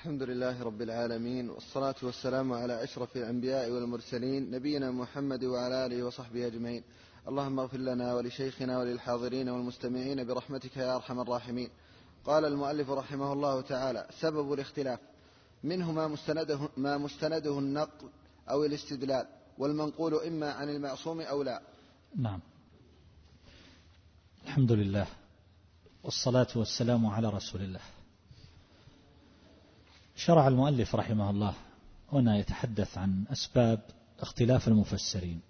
الحمد لله رب العالمين والصلاة والسلام على أشرف الأنبياء والمرسلين نبينا محمد وعلى آله وصحبه أجمعين. اللهم اغفر لنا ولشيخنا وللحاضرين والمستمعين برحمتك يا أرحم الراحمين. قال المؤلف رحمه الله تعالى سبب الاختلاف منه ما مستنده, ما مستنده النقل أو الاستدلال والمنقول إما عن المعصوم أو لا. نعم. الحمد لله والصلاة والسلام على رسول الله. شرع المؤلف رحمه الله هنا يتحدث عن أسباب اختلاف المفسرين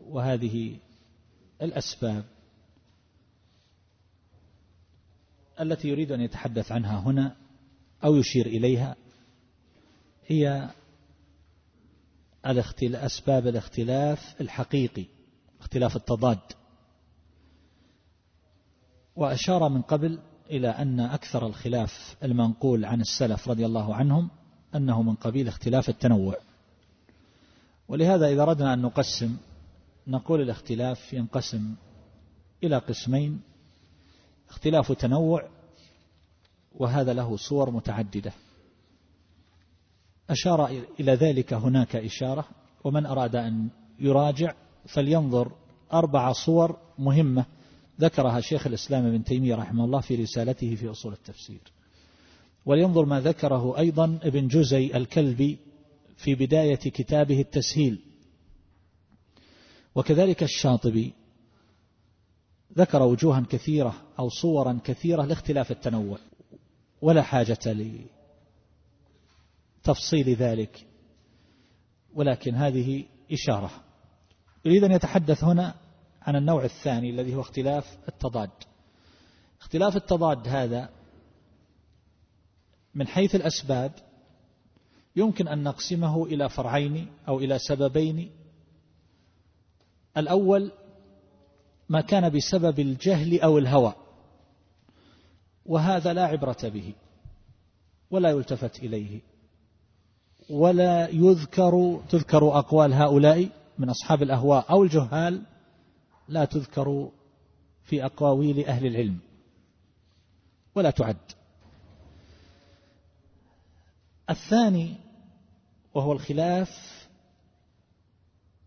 وهذه الأسباب التي يريد أن يتحدث عنها هنا أو يشير إليها هي أسباب الاختلاف الحقيقي اختلاف التضاد. وأشار من قبل إلى أن أكثر الخلاف المنقول عن السلف رضي الله عنهم أنه من قبيل اختلاف التنوع. ولهذا إذا أردنا أن نقسم نقول الاختلاف ينقسم إلى قسمين اختلاف تنوع وهذا له صور متعددة. أشار إلى ذلك هناك إشارة ومن أراد أن يراجع فلينظر أربع صور مهمة ذكرها شيخ الإسلام ابن تيمية رحمه الله في رسالته في أصول التفسير. ولينظر ما ذكره أيضا ابن جزي الكلبي في بداية كتابه التسهيل. وكذلك الشاطبي ذكر وجوها كثيرة أو صورا كثيرة لاختلاف التنوع. ولا حاجة لتفصيل ذلك ولكن هذه إشارة. يريد أن يتحدث هنا عن النوع الثاني الذي هو اختلاف التضاد. اختلاف التضاد هذا من حيث الأسباب يمكن أن نقسمه إلى فرعين أو إلى سببين. الأول ما كان بسبب الجهل أو الهوى وهذا لا عبرة به ولا يلتفت إليه ولا يذكر تذكر أقوال هؤلاء من أصحاب الأهواء أو الجهال لا تذكر في أقاويل أهل العلم ولا تعد. الثاني وهو الخلاف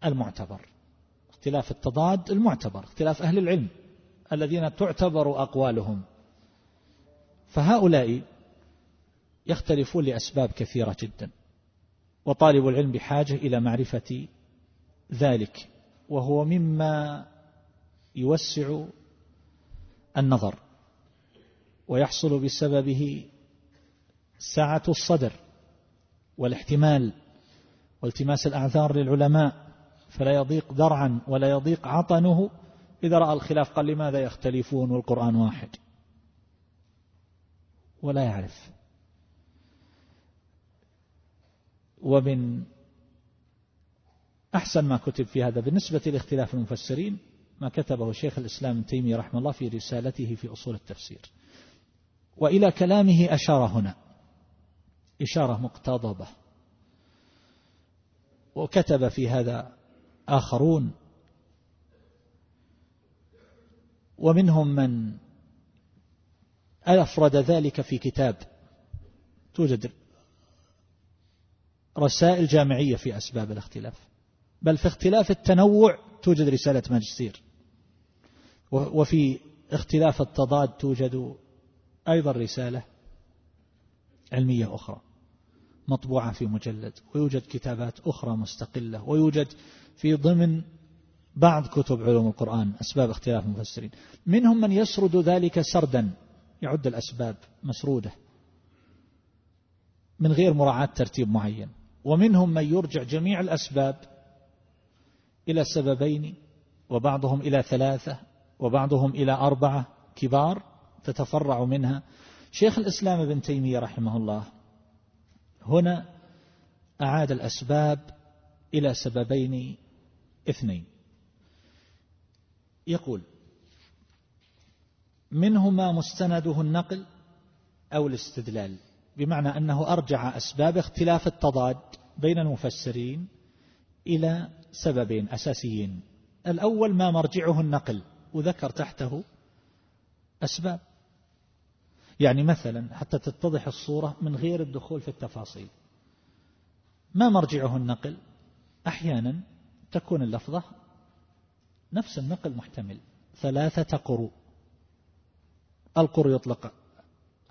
المعتبر اختلاف التضاد المعتبر اختلاف أهل العلم الذين تعتبر أقوالهم. فهؤلاء يختلفون لأسباب كثيرة جدا وطالب العلم بحاجة إلى معرفة ذلك وهو مما يوسع النظر ويحصل بسببه سعة الصدر والاحتمال والتماس الأعذار للعلماء فلا يضيق درعا ولا يضيق عطنه إذا رأى الخلاف. قال لماذا يختلفون والقرآن واحد؟ ولا يعرف. ومن أحسن ما كتب في هذا بالنسبة لاختلاف المفسرين ما كتبه شيخ الإسلام ابن تيمية رحمه الله في رسالته في أصول التفسير. وإلى كلامه أشار هنا. إشارة مقتضبة. وكتب في هذا آخرون. ومنهم من أفرد ذلك في كتاب. توجد رسائل جامعية في أسباب الاختلاف. بل في اختلاف التنوع توجد رسالة ماجستير. وفي اختلاف التضاد توجد أيضا رسالة علمية أخرى مطبوعة في مجلد ويوجد كتابات أخرى مستقلة ويوجد في ضمن بعض كتب علوم القرآن أسباب اختلاف المفسرين. منهم من يسرد ذلك سردا يعد الأسباب مسرودة من غير مراعاة ترتيب معين. ومنهم من يرجع جميع الأسباب إلى سببين وبعضهم إلى ثلاثة وبعضهم إلى أربعة كبار تتفرع منها. شيخ الإسلام ابن تيمية رحمه الله هنا أعاد الأسباب إلى سببين اثنين. يقول منهما مستنده النقل أو الاستدلال بمعنى أنه أرجع أسباب اختلاف التضاد بين المفسرين إلى سببين أساسيين. الأول ما مرجعه النقل وذكر تحته أسباب. يعني مثلا حتى تتضح الصورة من غير الدخول في التفاصيل. ما مرجعه النقل؟ أحيانا تكون اللفظة نفس النقل محتمل. ثلاثة قروء. القر يطلق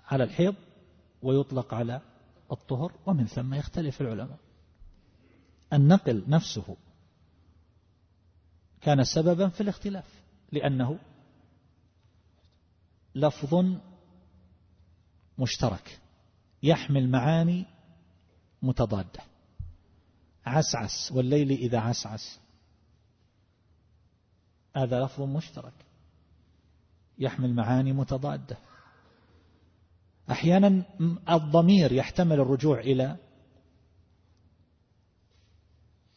على الحيض ويطلق على الطهر ومن ثم يختلف العلماء. النقل نفسه كان سببا في الاختلاف. لأنه لفظ مشترك يحمل معاني متضادة. عسعس والليل إذا عسعس. هذا لفظ مشترك يحمل معاني متضادة. أحيانا الضمير يحتمل الرجوع إلى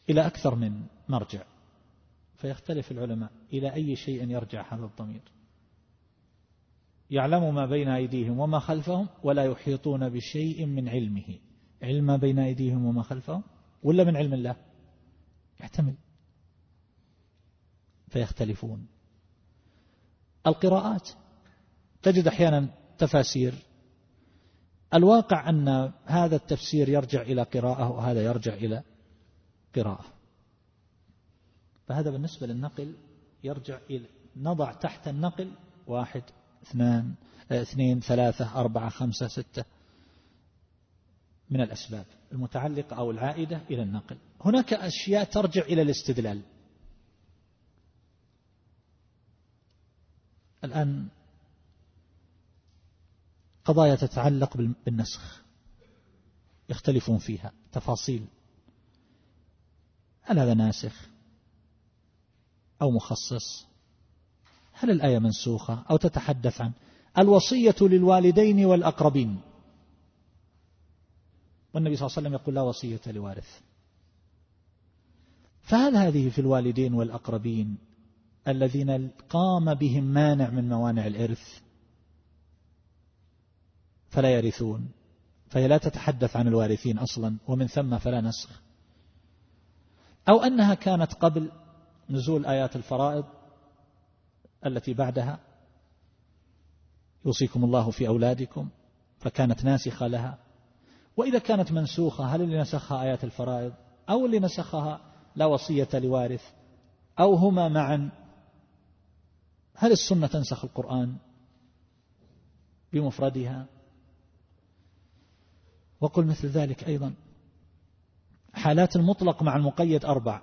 إلى أكثر من مرجع. فيختلف العلماء إلى أي شيء يرجع هذا الضمير. يعلم ما بين أيديهم وما خلفهم ولا يحيطون بشيء من علمه. علم ما بين أيديهم وما خلفهم ولا من علم الله؟ يحتمل. فيختلفون. القراءات تجد أحيانا تفاسير. الواقع أن هذا التفسير يرجع إلى قراءة وهذا يرجع إلى قراءة. فهذا بالنسبة للنقل يرجع إلى نضع تحت النقل واحد اثنان اثنين ثلاثة أربعة خمسة ستة. من الأسباب المتعلقة أو العائدة إلى النقل. هناك أشياء ترجع إلى الاستدلال. الآن قضايا تتعلق بالنسخ. يختلفون فيها تفاصيل. هل هذا ناسخ؟ أو مخصص؟ هل الآية منسوخة أو تتحدث عن؟ الوصية للوالدين والأقربين. والنبي صلى الله عليه وسلم يقول لا وصية لوارث. فهل هذه في الوالدين والأقربين الذين قام بهم مانع من موانع الإرث؟ فلا يرثون. فهي لا تتحدث عن الوارثين أصلا ومن ثم فلا نسخ. أو أنها كانت قبل نزول آيات الفرائض التي بعدها يوصيكم الله في أولادكم فكانت ناسخة لها. وإذا كانت منسوخة هل اللي نسخها آيات الفرائض؟ أو اللي نسخها لا وصية لوارث؟ أو هما معا؟ هل السنة تنسخ القرآن بمفردها؟ وقل مثل ذلك أيضا. حالات المطلق مع المقيد أربع.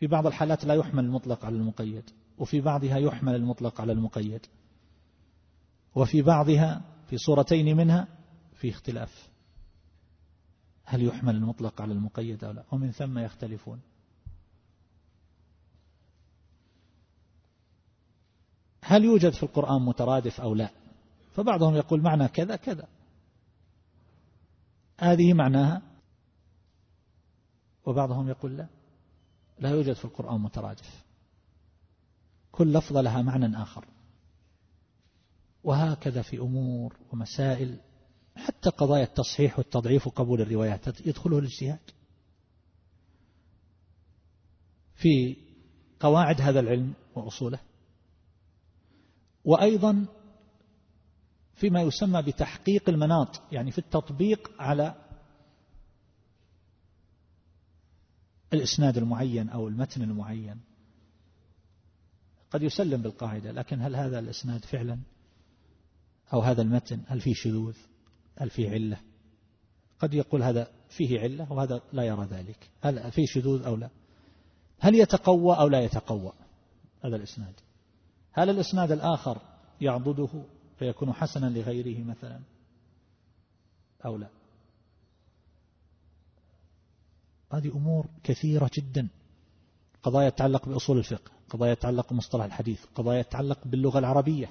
في بعض الحالات لا يحمل المطلق على المقيد وفي بعضها يحمل المطلق على المقيد. وفي بعضها في صورتين منها في اختلاف. هل يحمل المطلق على المقيد أو لا؟ ومن ثم يختلفون. هل يوجد في القرآن مترادف أو لا؟ فبعضهم يقول معنى كذا كذا. هذه معناها وبعضهم يقول لا. لا يوجد في القرآن مترادف كل لفظة لها معنى آخر. وهكذا في أمور ومسائل حتى قضايا التصحيح والتضعيف وقبول الروايات يدخله الاجتهاد. في قواعد هذا العلم وأصوله. وأيضا فيما يسمى بتحقيق المناط يعني في التطبيق على الإسناد المعين أو المتن المعين. قد يسلم بالقاعدة لكن هل هذا الإسناد فعلا؟ أو هذا المتن هل فيه شذوذ؟ هل فيه علة؟ قد يقول هذا فيه علة وهذا لا يرى ذلك. هل فيه شذوذ أو لا؟ هل يتقوى أو لا يتقوى هذا الإسناد؟ هل الإسناد الآخر يعضده فيكون حسنا لغيره مثلا أو لا؟ هذه أمور كثيرة جدا. قضايا تتعلق بأصول الفقه قضايا تتعلق بمصطلح الحديث قضايا تتعلق باللغة العربية.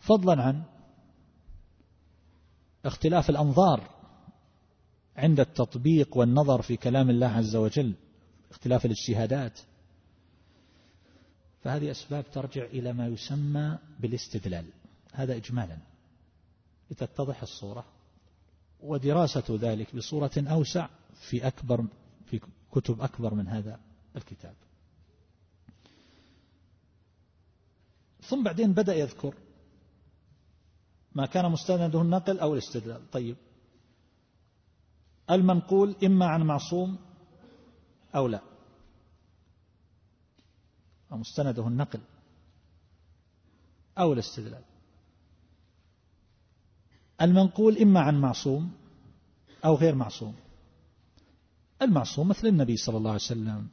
فضلا عن اختلاف الأنظار عند التطبيق والنظر في كلام الله عز وجل اختلاف الاجتهادات. فهذه أسباب ترجع إلى ما يسمى بالاستدلال. هذا إجمالا. لتتضح الصورة. ودراسة ذلك بصورة أوسع في أكبر في كتب أكبر من هذا الكتاب. ثم بعدين بدأ يذكر ما كان مستنده النقل أو الاستدلال. طيب. المنقول إما عن معصوم أو لا. مستنده النقل أو الاستدلال. المنقول إما عن معصوم أو غير معصوم. المعصوم مثل النبي صلى الله عليه وسلم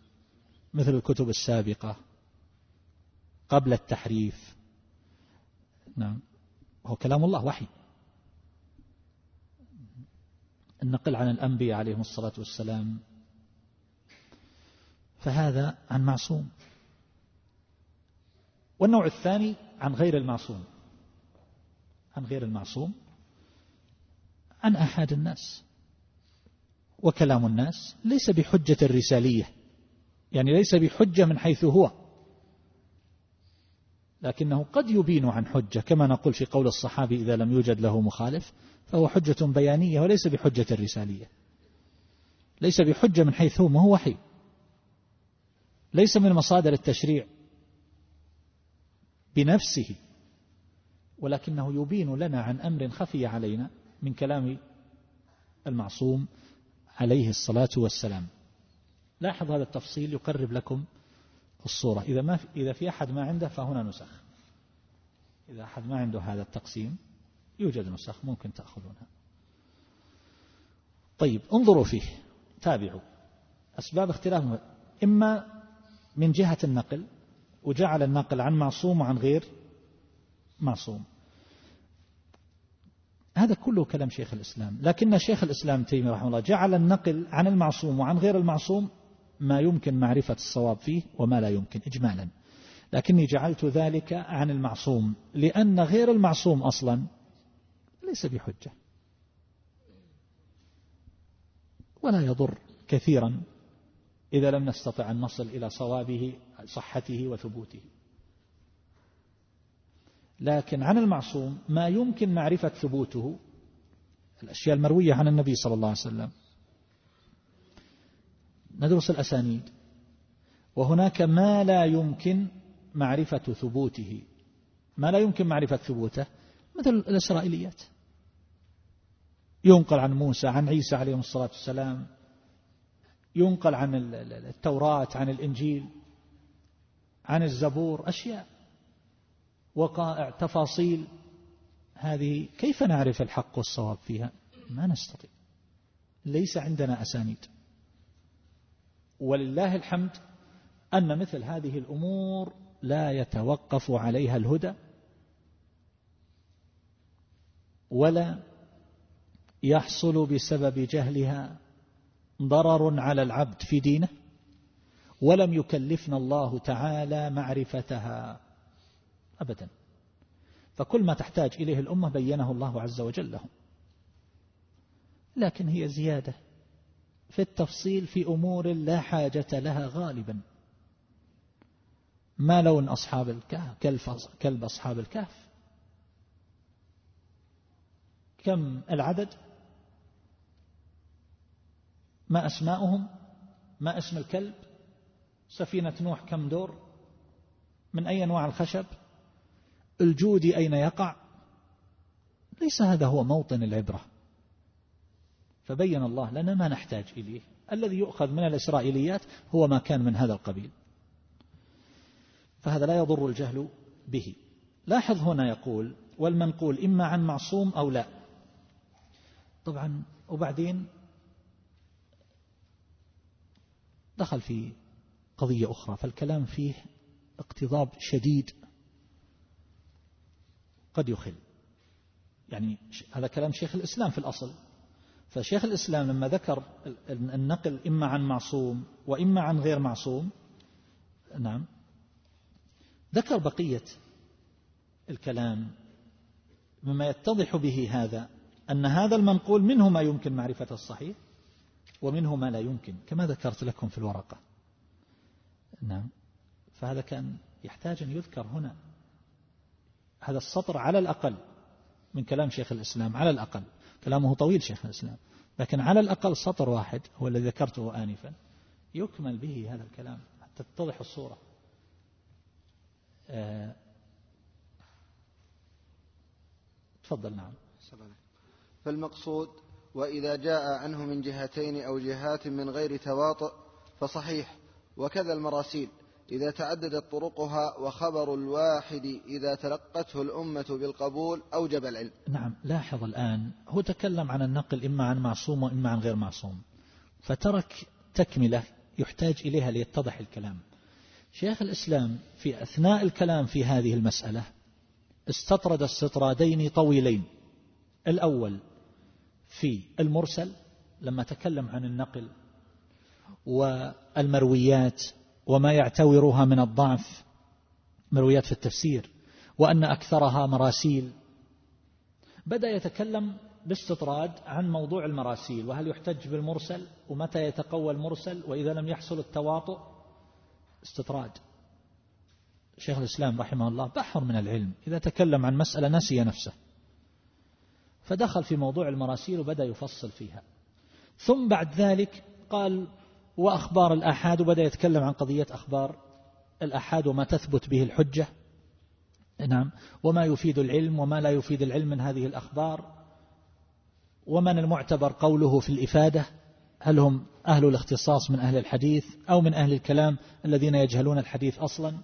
مثل الكتب السابقة قبل التحريف. نعم. هو كلام الله وحي. النقل عن الأنبياء عليهم الصلاة والسلام. فهذا عن معصوم. والنوع الثاني عن غير المعصوم. عن غير المعصوم عن أحد الناس. وكلام الناس ليس بحجة الرسالية يعني ليس بحجة من حيث هو. لكنه قد يبين عن حجة. كما نقول في قول الصحابي إذا لم يوجد له مخالف فهو حجة بيانية وليس بحجة الرسالية ليس بحجة من حيث هو ما هو وحي. ليس من مصادر التشريع. بنفسه. ولكنه يبين لنا عن أمر خفي علينا. من كلام المعصوم عليه الصلاة والسلام. لاحظ هذا التفصيل يقرب لكم الصورة. إذا, ما في إذا في أحد ما عنده فهنا نسخ. إذا أحد ما عنده هذا التقسيم يوجد نسخ ممكن تأخذونها. طيب انظروا فيه تابعوا. أسباب اختلاف. إما من جهة النقل وجعل النقل عن معصوم وعن غير معصوم. هذا كله كلام شيخ الإسلام. لكن شيخ الإسلام تيمية رحمه الله جعل النقل عن المعصوم وعن غير المعصوم ما يمكن معرفة الصواب فيه وما لا يمكن إجمالا. لكني جعلت ذلك عن المعصوم لأن غير المعصوم أصلا ليس بحجة. ولا يضر كثيرا إذا لم نستطع أن نصل إلى صوابه صحته وثبوته. لكن عن المعصوم ما يمكن معرفة ثبوته الأشياء المروية عن النبي صلى الله عليه وسلم. ندرس الأسانيد. وهناك ما لا يمكن معرفة ثبوته. ما لا يمكن معرفة ثبوته؟ مثل الإسرائيليات. ينقل عن موسى عن عيسى عليه الصلاة والسلام. ينقل عن التوراة عن الإنجيل عن الزبور أشياء. وقائع تفاصيل. هذه كيف نعرف الحق والصواب فيها؟ ما نستطيع. ليس عندنا أسانيد. ولله الحمد أن مثل هذه الأمور لا يتوقف عليها الهدى ولا يحصل بسبب جهلها ضرر على العبد في دينه ولم يكلفنا الله تعالى معرفتها. أبدا. فكل ما تحتاج إليه الأمة بينه الله عز وجل لهم. لكن هي زيادة في التفصيل في أمور لا حاجة لها غالبا. ما لون أصحاب الكهف كلب أصحاب الكهف؟ كم العدد؟ ما أسماؤهم؟ ما اسم الكلب؟ سفينة نوح كم دور؟ من أي أنواع الخشب؟ الجود أين يقع؟ ليس هذا هو موطن العبرة. فبين الله لنا ما نحتاج إليه. الذي يؤخذ من الإسرائيليات هو ما كان من هذا القبيل. فهذا لا يضر الجهل به. لاحظ هنا يقول والمنقول إما عن معصوم أو لا. طبعا وبعدين دخل في قضية أخرى فالكلام فيه اقتضاب شديد. قد يخل. يعني هذا كلام شيخ الإسلام في الأصل. فشيخ الإسلام لما ذكر النقل إما عن معصوم وإما عن غير معصوم نعم ذكر بقية الكلام مما يتضح به هذا أن هذا المنقول منه ما يمكن معرفة الصحيح ومنه ما لا يمكن كما ذكرت لكم في الورقة. نعم فهذا كان يحتاج أن يذكر هنا. هذا السطر على الأقل من كلام شيخ الإسلام على الأقل. كلامه طويل شيخ الإسلام. لكن على الأقل سطر واحد هو الذي ذكرته آنفا. يكمل به هذا الكلام حتى تتضح الصورة. آه تفضل نعم. فالمقصود وإذا جاء عنه من جهتين أو جهات من غير تواطؤ فصحيح وكذا المراسيل. إذا تعددت طرقها وخبر الواحد إذا تلقته الأمة بالقبول أوجب العلم. نعم لاحظ الآن هو تكلم عن النقل إما عن معصوم وإما عن غير معصوم. فترك تكملة يحتاج إليها ليتضح الكلام. شيخ الإسلام في أثناء الكلام في هذه المسألة استطرد استطرادين طويلين. الأول في المرسل لما تكلم عن النقل والمرويات وما يعتورها من الضعف مرويات في التفسير وأن أكثرها مراسيل. بدأ يتكلم باستطراد عن موضوع المراسيل وهل يحتج بالمرسل ومتى يتقوى المرسل وإذا لم يحصل التواطؤ. استطراد. شيخ الإسلام رحمه الله بحر من العلم إذا تكلم عن مسألة نسي نفسه. فدخل في موضوع المراسيل وبدأ يفصل فيها. ثم بعد ذلك قال وأخبار الآحاد وبدأ يتكلم عن قضية أخبار الآحاد وما تثبت به الحجة. نعم. وما يفيد العلم وما لا يفيد العلم من هذه الأخبار. ومن المعتبر قوله في الإفادة؟ هل هم أهل الاختصاص من أهل الحديث أو من أهل الكلام الذين يجهلون الحديث أصلا؟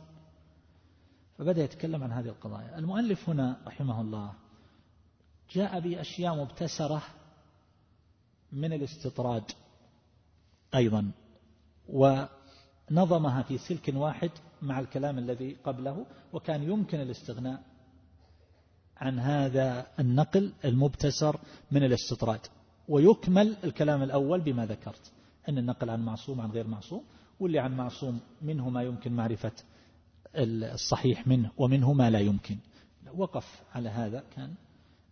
فبدأ يتكلم عن هذه القضايا. المؤلف هنا رحمه الله جاء بأشياء مبتسرة من الاستطراد أيضا. ونظمها في سلك واحد مع الكلام الذي قبله وكان يمكن الاستغناء عن هذا النقل المبتسر من الاستطراد. ويكمل الكلام الأول بما ذكرت أن النقل عن معصوم عن غير معصوم واللي عن معصوم منه ما يمكن معرفة الصحيح منه ومنه ما لا يمكن. وقف على هذا كان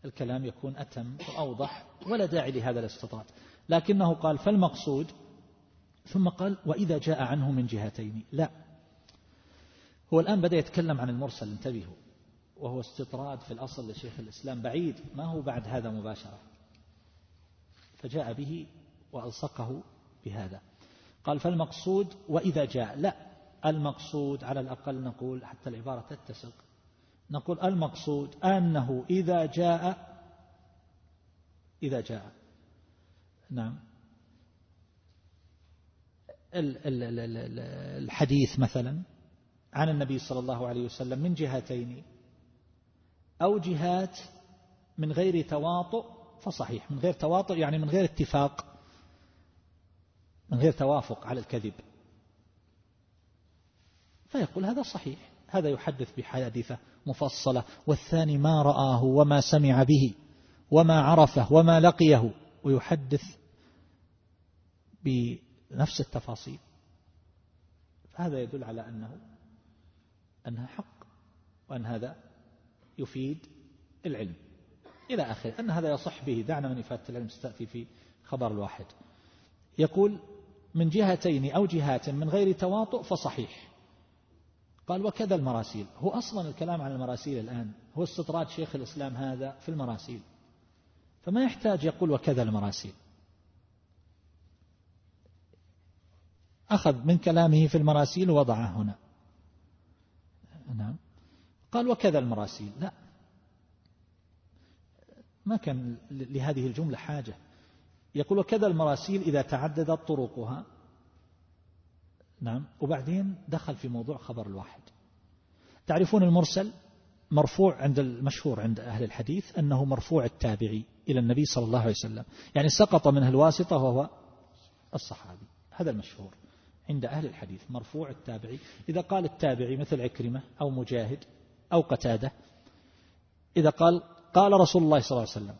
الكلام يكون أتم وأوضح ولا داعي لهذا الاستطراد. لكنه قال فالمقصود ثم قال وإذا جاء عنه من جهتين. لا. هو الآن بدأ يتكلم عن المرسل انتبهوا. وهو استطراد في الأصل لشيخ الإسلام بعيد. ما هو بعد هذا مباشرة؟ فجاء به وألصقه بهذا. قال فالمقصود وإذا جاء. لا. المقصود على الأقل نقول حتى العبارة تتسق نقول المقصود أنه إذا جاء إذا جاء. نعم. الحديث مثلا عن النبي صلى الله عليه وسلم من جهتين أو جهات من غير تواطؤ فصحيح من غير تواطؤ يعني من غير اتفاق من غير توافق على الكذب. فيقول هذا صحيح هذا يحدث بحادثة مفصلة والثاني ما رآه وما سمع به وما عرفه وما لقيه ويحدث بنفس التفاصيل. هذا يدل على أنه أنها حق وأن هذا يفيد العلم. إلى آخره أن هذا يصح به. دعنا من إفادة العلم استأتي في خبر الواحد. يقول من جهتين أو جهات من غير تواطؤ فصحيح. قال وكذا المراسيل. هو أصلا الكلام عن المراسيل الآن. هو استطراد شيخ الإسلام هذا في المراسيل. فما يحتاج يقول وكذا المراسيل. أخذ من كلامه في المراسيل ووضعه هنا. نعم. قال وكذا المراسيل. لا. ما كان لهذه الجملة حاجة. يقول وكذا المراسيل إذا تعددت طرقها. نعم. وبعدين دخل في موضوع خبر الواحد. تعرفون المرسل مرفوع عند المشهور عند أهل الحديث أنه مرفوع التابعي إلى النبي صلى الله عليه وسلم. يعني سقط منه الواسطة وهو الصحابي. هذا المشهور. عند أهل الحديث مرفوع التابعي. إذا قال التابعي مثل عكرمة أو مجاهد أو قتادة إذا قال قال رسول الله صلى الله عليه وسلم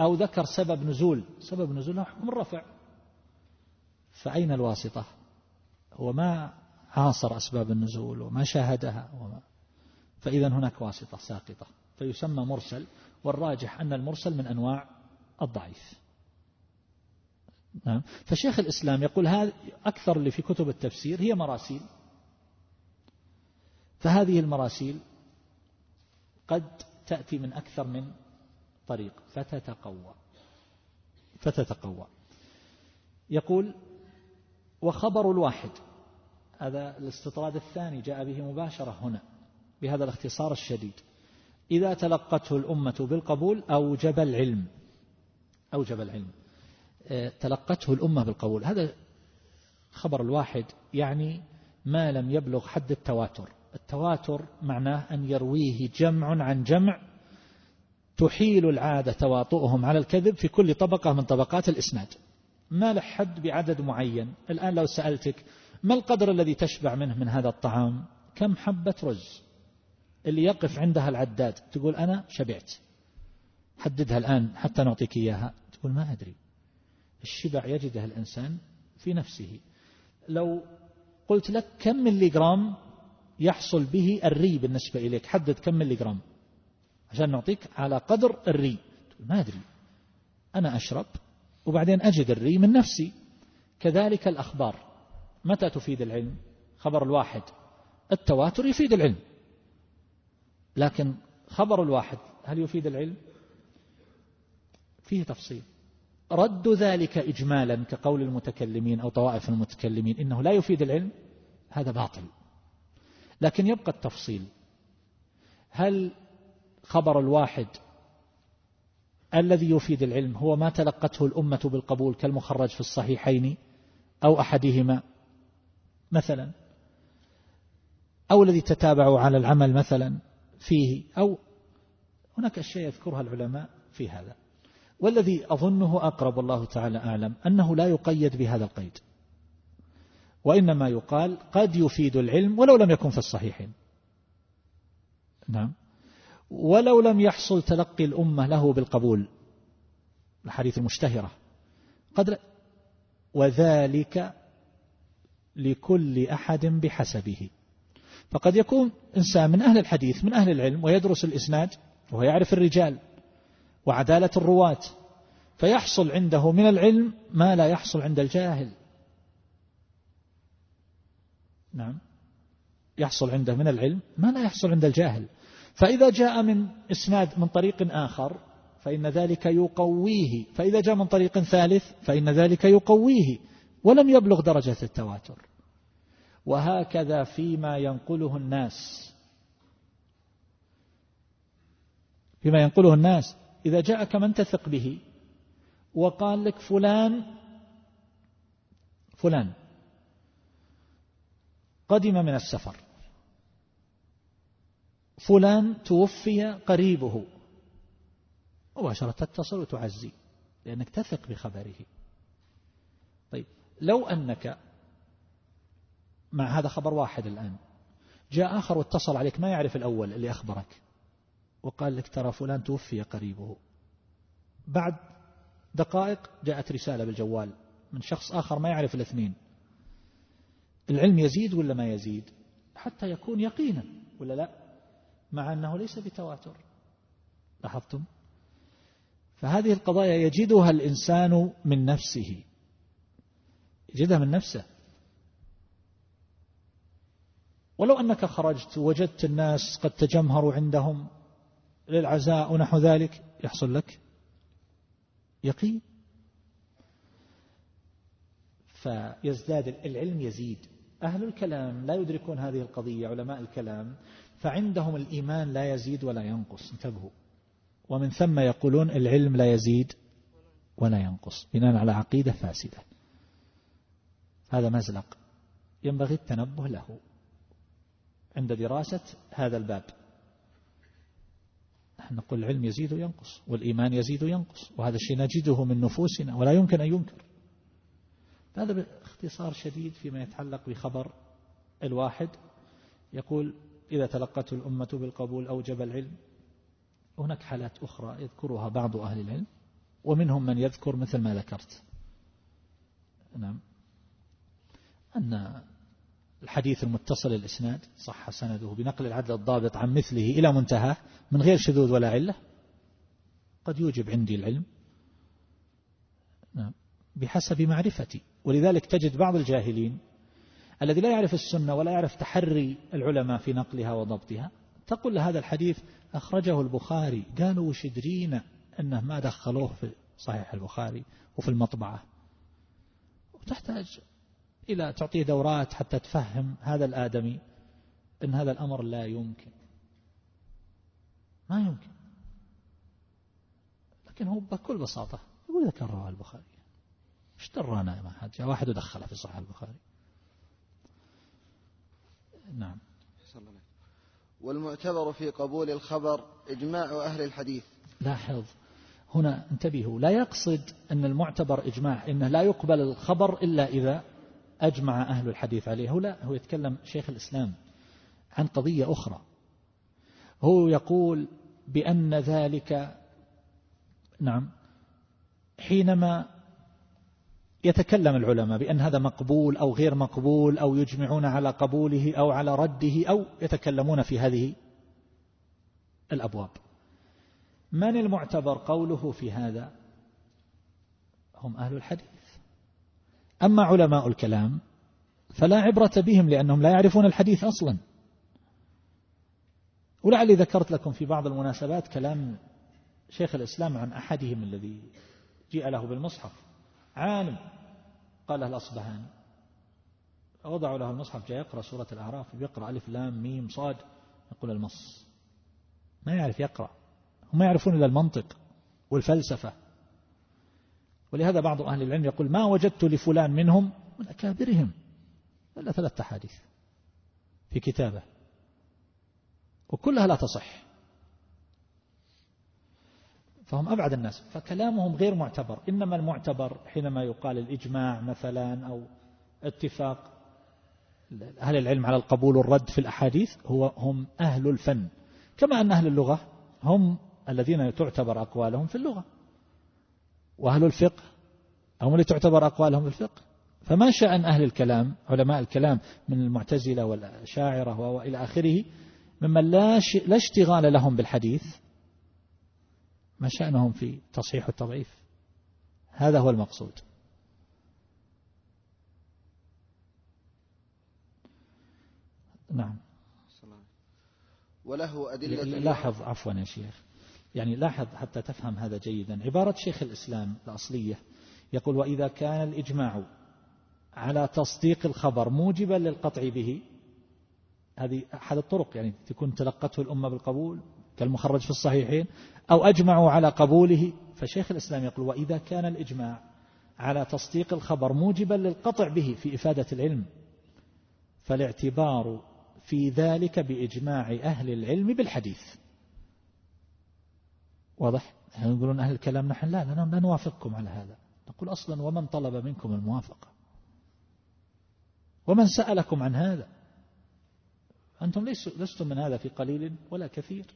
أو ذكر سبب نزول سبب نزول حكم الرفع. فأين الواسطة؟ هو ما عاصر أسباب النزول وما شاهدها وما. فإذا هناك واسطة ساقطة. فيسمى مرسل والراجح أن المرسل من أنواع الضعيف. نعم فشيخ الإسلام يقول هذا أكثر اللي في كتب التفسير هي مراسيل. فهذه المراسيل قد تأتي من أكثر من طريق فتتقوى. فتتقوى. يقول وخبر الواحد. هذا الاستطراد الثاني جاء به مباشرة هنا بهذا الاختصار الشديد. إذا تلقته الأمة بالقبول أوجب العلم. أوجب العلم. تلقته الأمة بالقبول. هذا خبر الواحد يعني ما لم يبلغ حد التواتر. التواتر معناه أن يرويه جمع عن جمع تحيل العادة تواطؤهم على الكذب في كل طبقة من طبقات الإسناد. ما له حد بعدد معين. الآن لو سألتك ما القدر الذي تشبع منه من هذا الطعام؟ كم حبة رز اللي يقف عندها العداد؟ تقول أنا شبعت. حددها الآن حتى نعطيك إياها. تقول ما أدري. الشبع يجده الإنسان في نفسه. لو قلت لك كم ملي جرام يحصل به الري بالنسبة إليك؟ حدد كم ملي جرام عشان نعطيك على قدر الري ما أدري. أنا أشرب وبعدين أجد الري من نفسي. كذلك الأخبار. متى تفيد العلم؟ خبر الواحد. التواتر يفيد العلم. لكن خبر الواحد هل يفيد العلم؟ فيه تفصيل. رد ذلك إجمالا كقول المتكلمين أو طوائف المتكلمين إنه لا يفيد العلم هذا باطل. لكن يبقى التفصيل. هل خبر الواحد الذي يفيد العلم هو ما تلقته الأمة بالقبول كالمخرج في الصحيحين أو أحدهما؟ مثلا أو الذي تتابعوا على العمل مثلا فيه أو هناك أشياء يذكرها العلماء في هذا. والذي أظنه أقرب والله تعالى أعلم أنه لا يقيد بهذا القيد. وإنما يقال قد يفيد العلم ولو لم يكن في الصحيحين. نعم. ولو لم يحصل تلقي الأمة له بالقبول. الحديث المشتهرة. قد وذلك لكل أحد بحسبه. فقد يكون إنسان من أهل الحديث من أهل العلم ويدرس الإسناد وهو يعرف الرجال. وعدالة الرواة. فيحصل عنده من العلم ما لا يحصل عند الجاهل. نعم. يحصل عنده من العلم ما لا يحصل عند الجاهل. فإذا جاء من إسناد من طريق آخر فإن ذلك يقويه. فإذا جاء من طريق ثالث فإن ذلك يقويه. ولم يبلغ درجة التواتر. وهكذا فيما ينقله الناس. فيما ينقله الناس. إذا جاءك من تثق به وقال لك فلان فلان قدم من السفر. فلان توفي قريبه. مباشرة تتصل وتعزي لأنك تثق بخبره. طيب لو أنك مع هذا خبر واحد الآن جاء آخر واتصل عليك ما يعرف الأول اللي أخبرك؟ وقال لك ترى فلان توفي قريبه. بعد دقائق جاءت رسالة بالجوال من شخص آخر ما يعرف الاثنين. العلم يزيد ولا ما يزيد؟ حتى يكون يقينا ولا لا؟ مع أنه ليس بتواتر. لاحظتم؟ فهذه القضايا يجدها الإنسان من نفسه. يجدها من نفسه. ولو أنك خرجت وجدت الناس قد تجمهروا عندهم للعزاء ونحو ذلك يحصل لك يقين. فيزداد العلم يزيد. أهل الكلام لا يدركون هذه القضية علماء الكلام فعندهم الإيمان لا يزيد ولا ينقص. انتبهوا. ومن ثم يقولون العلم لا يزيد ولا ينقص. بناء على عقيدة فاسدة. هذا مزلق. ينبغي التنبه له. عند دراسة هذا الباب. نقول العلم يزيد وينقص والإيمان يزيد وينقص وهذا الشيء نجده من نفوسنا ولا يمكن أن ينكر. هذا باختصار شديد فيما يتعلق بخبر الواحد. يقول إذا تلقته الأمة بالقبول أوجب العلم. هناك حالات أخرى يذكرها بعض أهل العلم ومنهم من يذكر مثل ما ذكرت. نعم. أن الحديث المتصل الإسناد صح سنده بنقل العدل الضابط عن مثله إلى منتهى من غير شذوذ ولا علة. قد يوجب عندي العلم. نعم. بحسب معرفتي. ولذلك تجد بعض الجاهلين الذي لا يعرف السنة ولا يعرف تحري العلماء في نقلها وضبطها تقول هذا الحديث أخرجه البخاري قالوا وش يدرينا أنه ما دخلوه في صحيح البخاري وفي المطبعة. وتحتاج إلى تعطيه دورات حتى تفهم هذا الآدمي أن هذا الأمر لا يمكن. ما يمكن. لكن هو بكل بساطة يقول إذا كان رواه البخاري. إيش درانا ما حد جاء واحد ودخله في صحيح البخاري. نعم. والمعتبر في قبول الخبر إجماع أهل الحديث. لاحظ. هنا انتبهوا. لا يقصد أن المعتبر إجماع. إنه لا يقبل الخبر إلا إذا أجمع أهل الحديث عليه. هو لا هو يتكلم شيخ الإسلام عن قضية أخرى. هو يقول بأن ذلك نعم حينما يتكلم العلماء بأن هذا مقبول أو غير مقبول أو يجمعون على قبوله أو على رده أو يتكلمون في هذه الأبواب. من المعتبر قوله في هذا؟ هم أهل الحديث. أما علماء الكلام فلا عبرة بهم لأنهم لا يعرفون الحديث أصلا. ولعلي ذكرت لكم في بعض المناسبات كلام شيخ الإسلام عن أحدهم الذي جيء له بالمصحف. عالم. قال له الأصبهاني. وضعوا له المصحف جاء يقرأ سورة الأعراف يقرأ ألف لام ميم صاد يقول المص. ما يعرف يقرأ. هم يعرفون إلا المنطق والفلسفة. ولهذا بعض أهل العلم يقول ما وجدت لفلان منهم من أكابرهم. إلا ثلاثة حديث في كتابه. وكلها لا تصح. فهم أبعد الناس. فكلامهم غير معتبر. إنما المعتبر حينما يقال الإجماع مثلا أو اتفاق. أهل العلم على القبول والرد في الأحاديث هو هم أهل الفن. كما أن أهل اللغة هم الذين تعتبر أقوالهم في اللغة. وأهل الفقه هم اللي تعتبر أقوالهم في الفقه. فما شأن أهل الكلام علماء الكلام من المعتزلة والشاعرة وإلى آخره ممن لا, لا اشتغال لهم بالحديث ما شأنهم في تصحيح والتضعيف هذا هو المقصود. نعم. وله أدلة لاحظ عفوا يا شيخ. يعني لاحظ حتى تفهم هذا جيدا. عبارة شيخ الإسلام الأصلية يقول وإذا كان الإجماع على تصديق الخبر موجبا للقطع به هذه أحد الطرق يعني تكون تلقته الأمة بالقبول كالمخرج في الصحيحين أو أجمعوا على قبوله. فشيخ الإسلام يقول وإذا كان الإجماع على تصديق الخبر موجبا للقطع به في إفادة العلم فالاعتبار في ذلك بإجماع أهل العلم بالحديث. واضح؟ يعني يقولون أهل الكلام نحن لا لا نوافقكم على هذا. نقول أصلا ومن طلب منكم الموافقة؟ ومن سألكم عن هذا؟ أنتم لستم من هذا في قليل ولا كثير.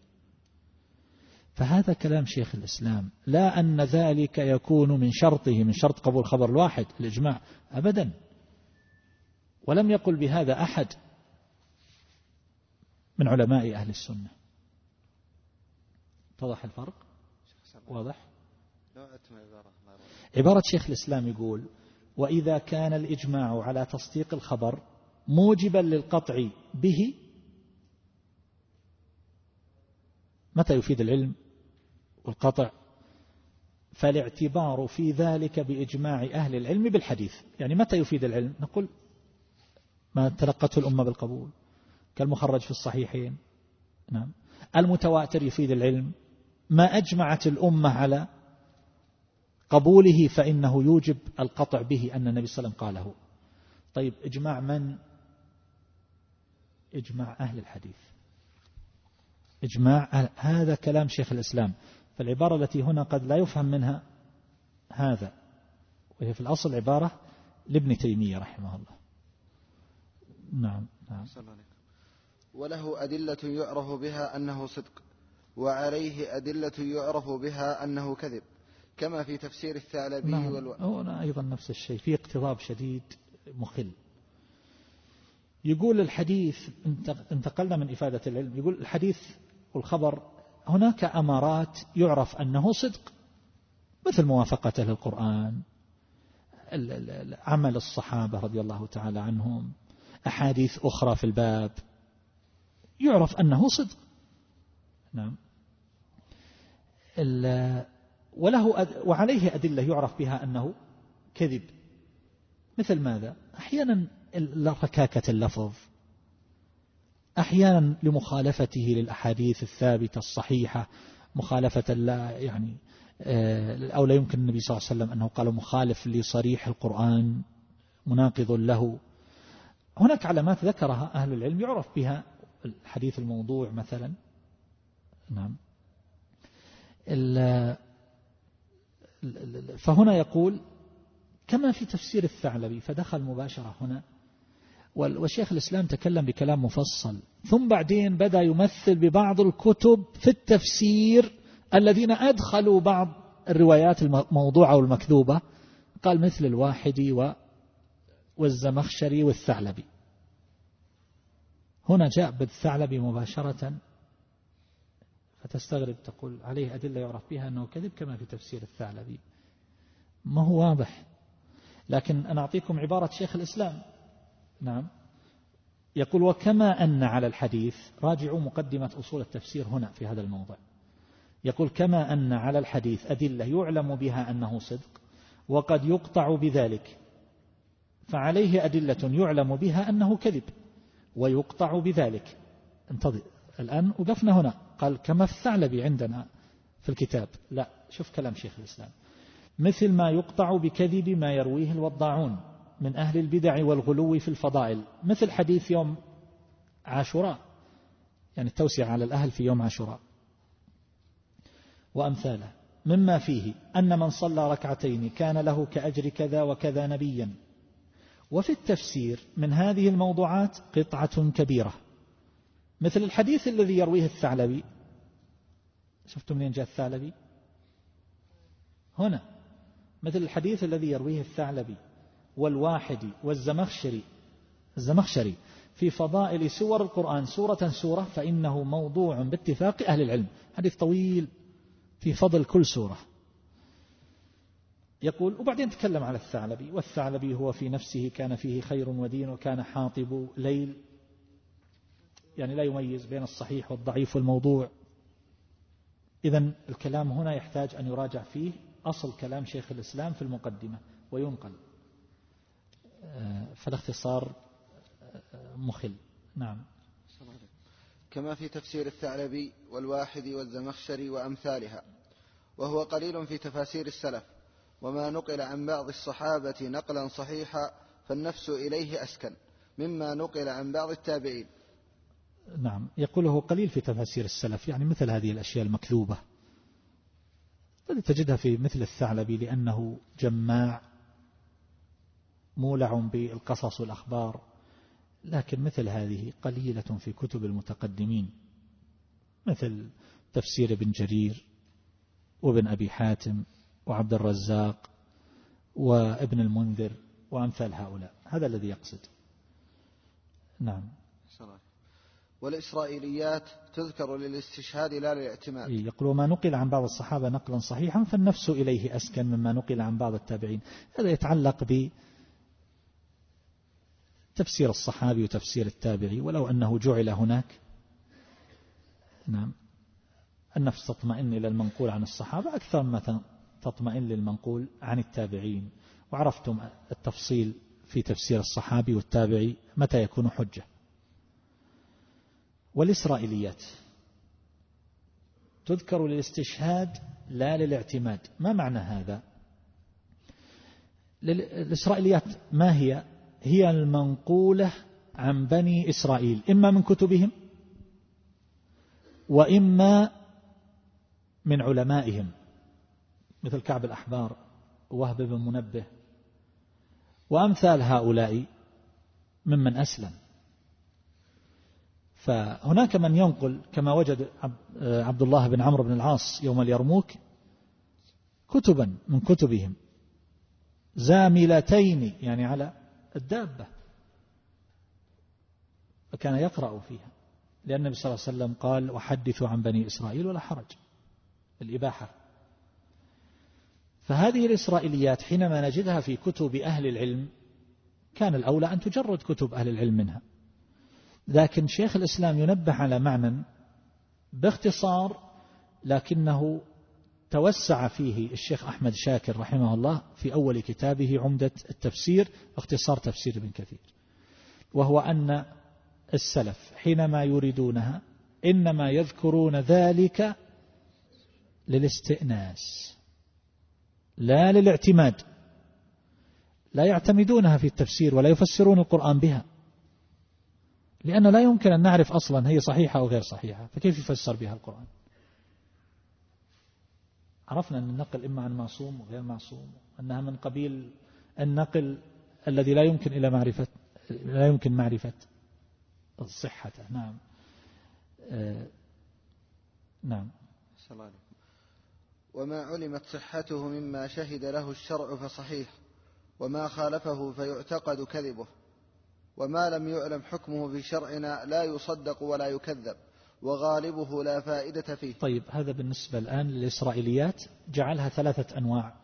فهذا كلام شيخ الإسلام. لا أن ذلك يكون من شرطه من شرط قبول خبر الواحد الإجماع أبدا. ولم يقل بهذا أحد من علماء أهل السنة. اتضح الفرق؟ واضح؟ عبارة شيخ الإسلام يقول وإذا كان الإجماع على تصديق الخبر موجبا للقطع به متى يفيد العلم والقطع؟ فالاعتبار في ذلك بإجماع أهل العلم بالحديث. يعني متى يفيد العلم؟ نقول ما تلقته الأمة بالقبول كالمخرج في الصحيحين. نعم. المتواتر يفيد العلم ما أجمعت الأمة على قبوله فإنه يوجب القطع به أن النبي صلى الله عليه وسلم قاله. طيب إجماع من؟ إجماع أهل الحديث. إجماع هذا كلام شيخ الإسلام. فالعبارة التي هنا قد لا يفهم منها هذا وهي في الأصل عبارة لابن تيمية رحمه الله. نعم نعم. وله أدلة يعرف بها أنه صدق. وعليه أدلة يعرف بها أنه كذب كما في تفسير الثعلبي نعم. والو... هنا أيضا نفس الشيء في اقتضاب شديد مخل يقول الحديث انتقلنا من إفادة العلم يقول الحديث والخبر هناك أمارات يعرف أنه صدق مثل موافقته للقرآن عمل الصحابة رضي الله تعالى عنهم أحاديث أخرى في الباب يعرف أنه صدق نعم. وله وعليه أدلة يعرف بها أنه كذب. مثل ماذا؟ أحيانا ركاكة اللفظ. أحيانا لمخالفته للأحاديث الثابتة الصحيحة مخالفة لا يعني آه، أو لا يمكن النبي صلى الله عليه وسلم أنه قال مخالف لصريح القرآن مناقض له. هناك علامات ذكرها أهل العلم يعرف بها الحديث الموضوع مثلا. نعم. فهنا يقول كما في تفسير الثعلبي فدخل مباشرة هنا والشيخ الإسلام تكلم بكلام مفصل ثم بعدين بدأ يمثل ببعض الكتب في التفسير الذين أدخلوا بعض الروايات الموضوعة والمكذوبة قال مثل الواحدي والزمخشري والثعلبي. هنا جاء بالثعلبي مباشرة فتستغرب تقول عليه أدلة يعرف بها أنه كذب كما في تفسير الثعلبي. ما هو واضح. لكن أنا أعطيكم عبارة شيخ الإسلام. نعم. يقول وكما أن على الحديث راجعوا مقدمة أصول التفسير هنا في هذا الموضع. يقول كما أن على الحديث أدلة يعلم بها أنه صدق وقد يقطع بذلك. فعليه أدلة يعلم بها أنه كذب ويقطع بذلك. انتظر. الآن وقفنا هنا. قال كما الثعلبي عندنا في الكتاب. لا شوف كلام شيخ الإسلام. مثل ما يقطع بكذب ما يرويه الوضاعون من أهل البدع والغلو في الفضائل. مثل حديث يوم عاشوراء. يعني التوسع على الأهل في يوم عاشوراء. وأمثاله. مما فيه أن من صلى ركعتين كان له كأجر كذا وكذا نبيا. وفي التفسير من هذه الموضوعات قطعة كبيرة. مثل الحديث الذي يرويه الثعلبي. شفتم منين جاء الثعلبي؟ هنا. مثل الحديث الذي يرويه الثعلبي. والواحدي والزمخشري. الزمخشري. في فضائل سور القرآن سورة سورة فإنه موضوع باتفاق أهل العلم. حديث طويل. في فضل كل سورة. يقول وبعدين تكلم على الثعلبي. والثعلبي هو في نفسه كان فيه خير ودين وكان حاطب ليل. يعني لا يميز بين الصحيح والضعيف والموضوع. إذا الكلام هنا يحتاج أن يراجع فيه أصل كلام شيخ الإسلام في المقدمة وينقل. فالاختصار مخل. نعم. كما في تفسير الثعلبي والواحد والزمخشري وأمثالها وهو قليل في تفاسير السلف وما نقل عن بعض الصحابة نقلا صحيحا فالنفس إليه أسكن مما نقل عن بعض التابعين. نعم يقوله قليل في تفاسير السلف يعني مثل هذه الأشياء المكذوبة. تجدها في مثل الثعلبي لأنه جماع مولع بالقصص والأخبار لكن مثل هذه قليلة في كتب المتقدمين مثل تفسير ابن جرير وابن أبي حاتم وعبد الرزاق وابن المنذر وأمثال هؤلاء. هذا الذي يقصد. نعم. والإسرائيليات تذكر للاستشهاد لا للاعتماد. يقول وما نقل عن بعض الصحابة نقلا صحيحا فالنفس إليه أسكن مما نقل عن بعض التابعين. هذا يتعلق بتفسير الصحابي وتفسير التابعي ولو أنه جعل هناك. نعم. النفس تطمئن إلى المنقول عن الصحابة أكثر ما تطمئن للمنقول عن التابعين. وعرفتم التفصيل في تفسير الصحابي والتابعي متى يكون حجة. والإسرائيليات. تذكر للاستشهاد لا للاعتماد. ما معنى هذا؟ الإسرائيليات ما هي؟ هي المنقولة عن بني إسرائيل. إما من كتبهم وإما من علمائهم. مثل كعب الأحبار وهب بن منبه. وأمثال هؤلاء ممن أسلم. فهناك من ينقل كما وجد عبد الله بن عمرو بن العاص يوم اليرموك كتبا من كتبهم. زاملتين يعني على الدابة. فكان يقرأ فيها. لأن النبي صلى الله عليه وسلم قال وحدثوا عن بني إسرائيل ولا حرج. الإباحة. فهذه الإسرائيليات حينما نجدها في كتب أهل العلم كان الأولى أن تجرد كتب أهل العلم منها. لكن شيخ الإسلام ينبه على معنى باختصار لكنه توسع فيه الشيخ أحمد شاكر رحمه الله في أول كتابه عمدة التفسير اختصار تفسير ابن كثير. وهو أن السلف حينما يريدونها إنما يذكرون ذلك للاستئناس لا للاعتماد. لا يعتمدونها في التفسير ولا يفسرون القرآن بها. لأنه لا يمكن أن نعرف أصلا هي صحيحة أو غير صحيحة. فكيف يفسر بها القرآن؟ عرفنا أن النقل إما عن معصوم وغير معصوم أنها من قبيل النقل الذي لا يمكن إلى معرفة لا يمكن معرفة صحته. نعم. آه نعم. وما علمت صحته مما شهد له الشرع فصحيح وما خالفه فيعتقد كذبه. وما لم يعلم حكمه في شرعنا لا يصدق ولا يكذب وغالبه لا فائدة فيه. طيب هذا بالنسبة الآن للإسرائيليات جعلها ثلاثة أنواع.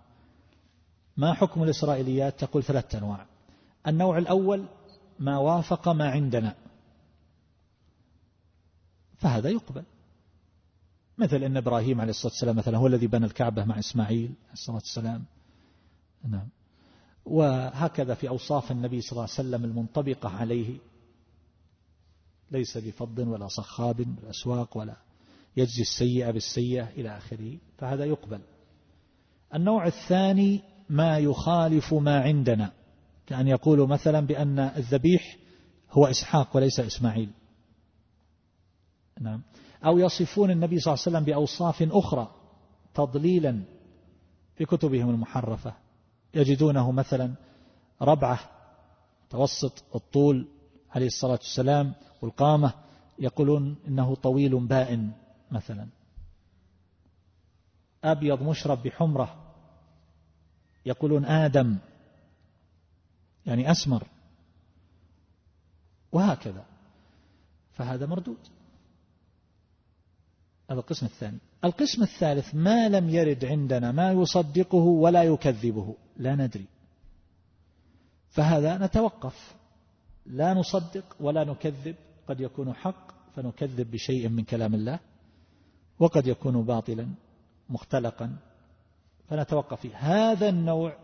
ما حكم الإسرائيليات؟ تقول ثلاثة أنواع. النوع الأول ما وافق ما عندنا. فهذا يقبل. مثل أن إبراهيم عليه الصلاة والسلام مثلا هو الذي بنى الكعبة مع إسماعيل عليه الصلاة والسلام. نعم. وهكذا في أوصاف النبي صلى الله عليه وسلم المنطبقة عليه. ليس بفض ولا صخاب بالأسواق ولا يجزي السيئة بالسيئة إلى آخره فهذا يقبل. النوع الثاني ما يخالف ما عندنا كأن يقولوا مثلا بأن الذبيح هو إسحاق وليس إسماعيل. نعم. أو يصفون النبي صلى الله عليه وسلم بأوصاف أخرى تضليلا في كتبهم المحرفة. يجدونه مثلا ربعة توسط الطول عليه الصلاة والسلام والقامة يقولون إنه طويل بائن مثلا. أبيض مشرب بحمرة يقولون آدم يعني أسمر وهكذا. فهذا مردود. هذا القسم الثاني. القسم الثالث ما لم يرد عندنا ما يصدقه ولا يكذبه. لا ندري. فهذا نتوقف. لا نصدق ولا نكذب. قد يكون حق فنكذب بشيء من كلام الله. وقد يكون باطلا مختلقا. فنتوقف فيه. هذا النوع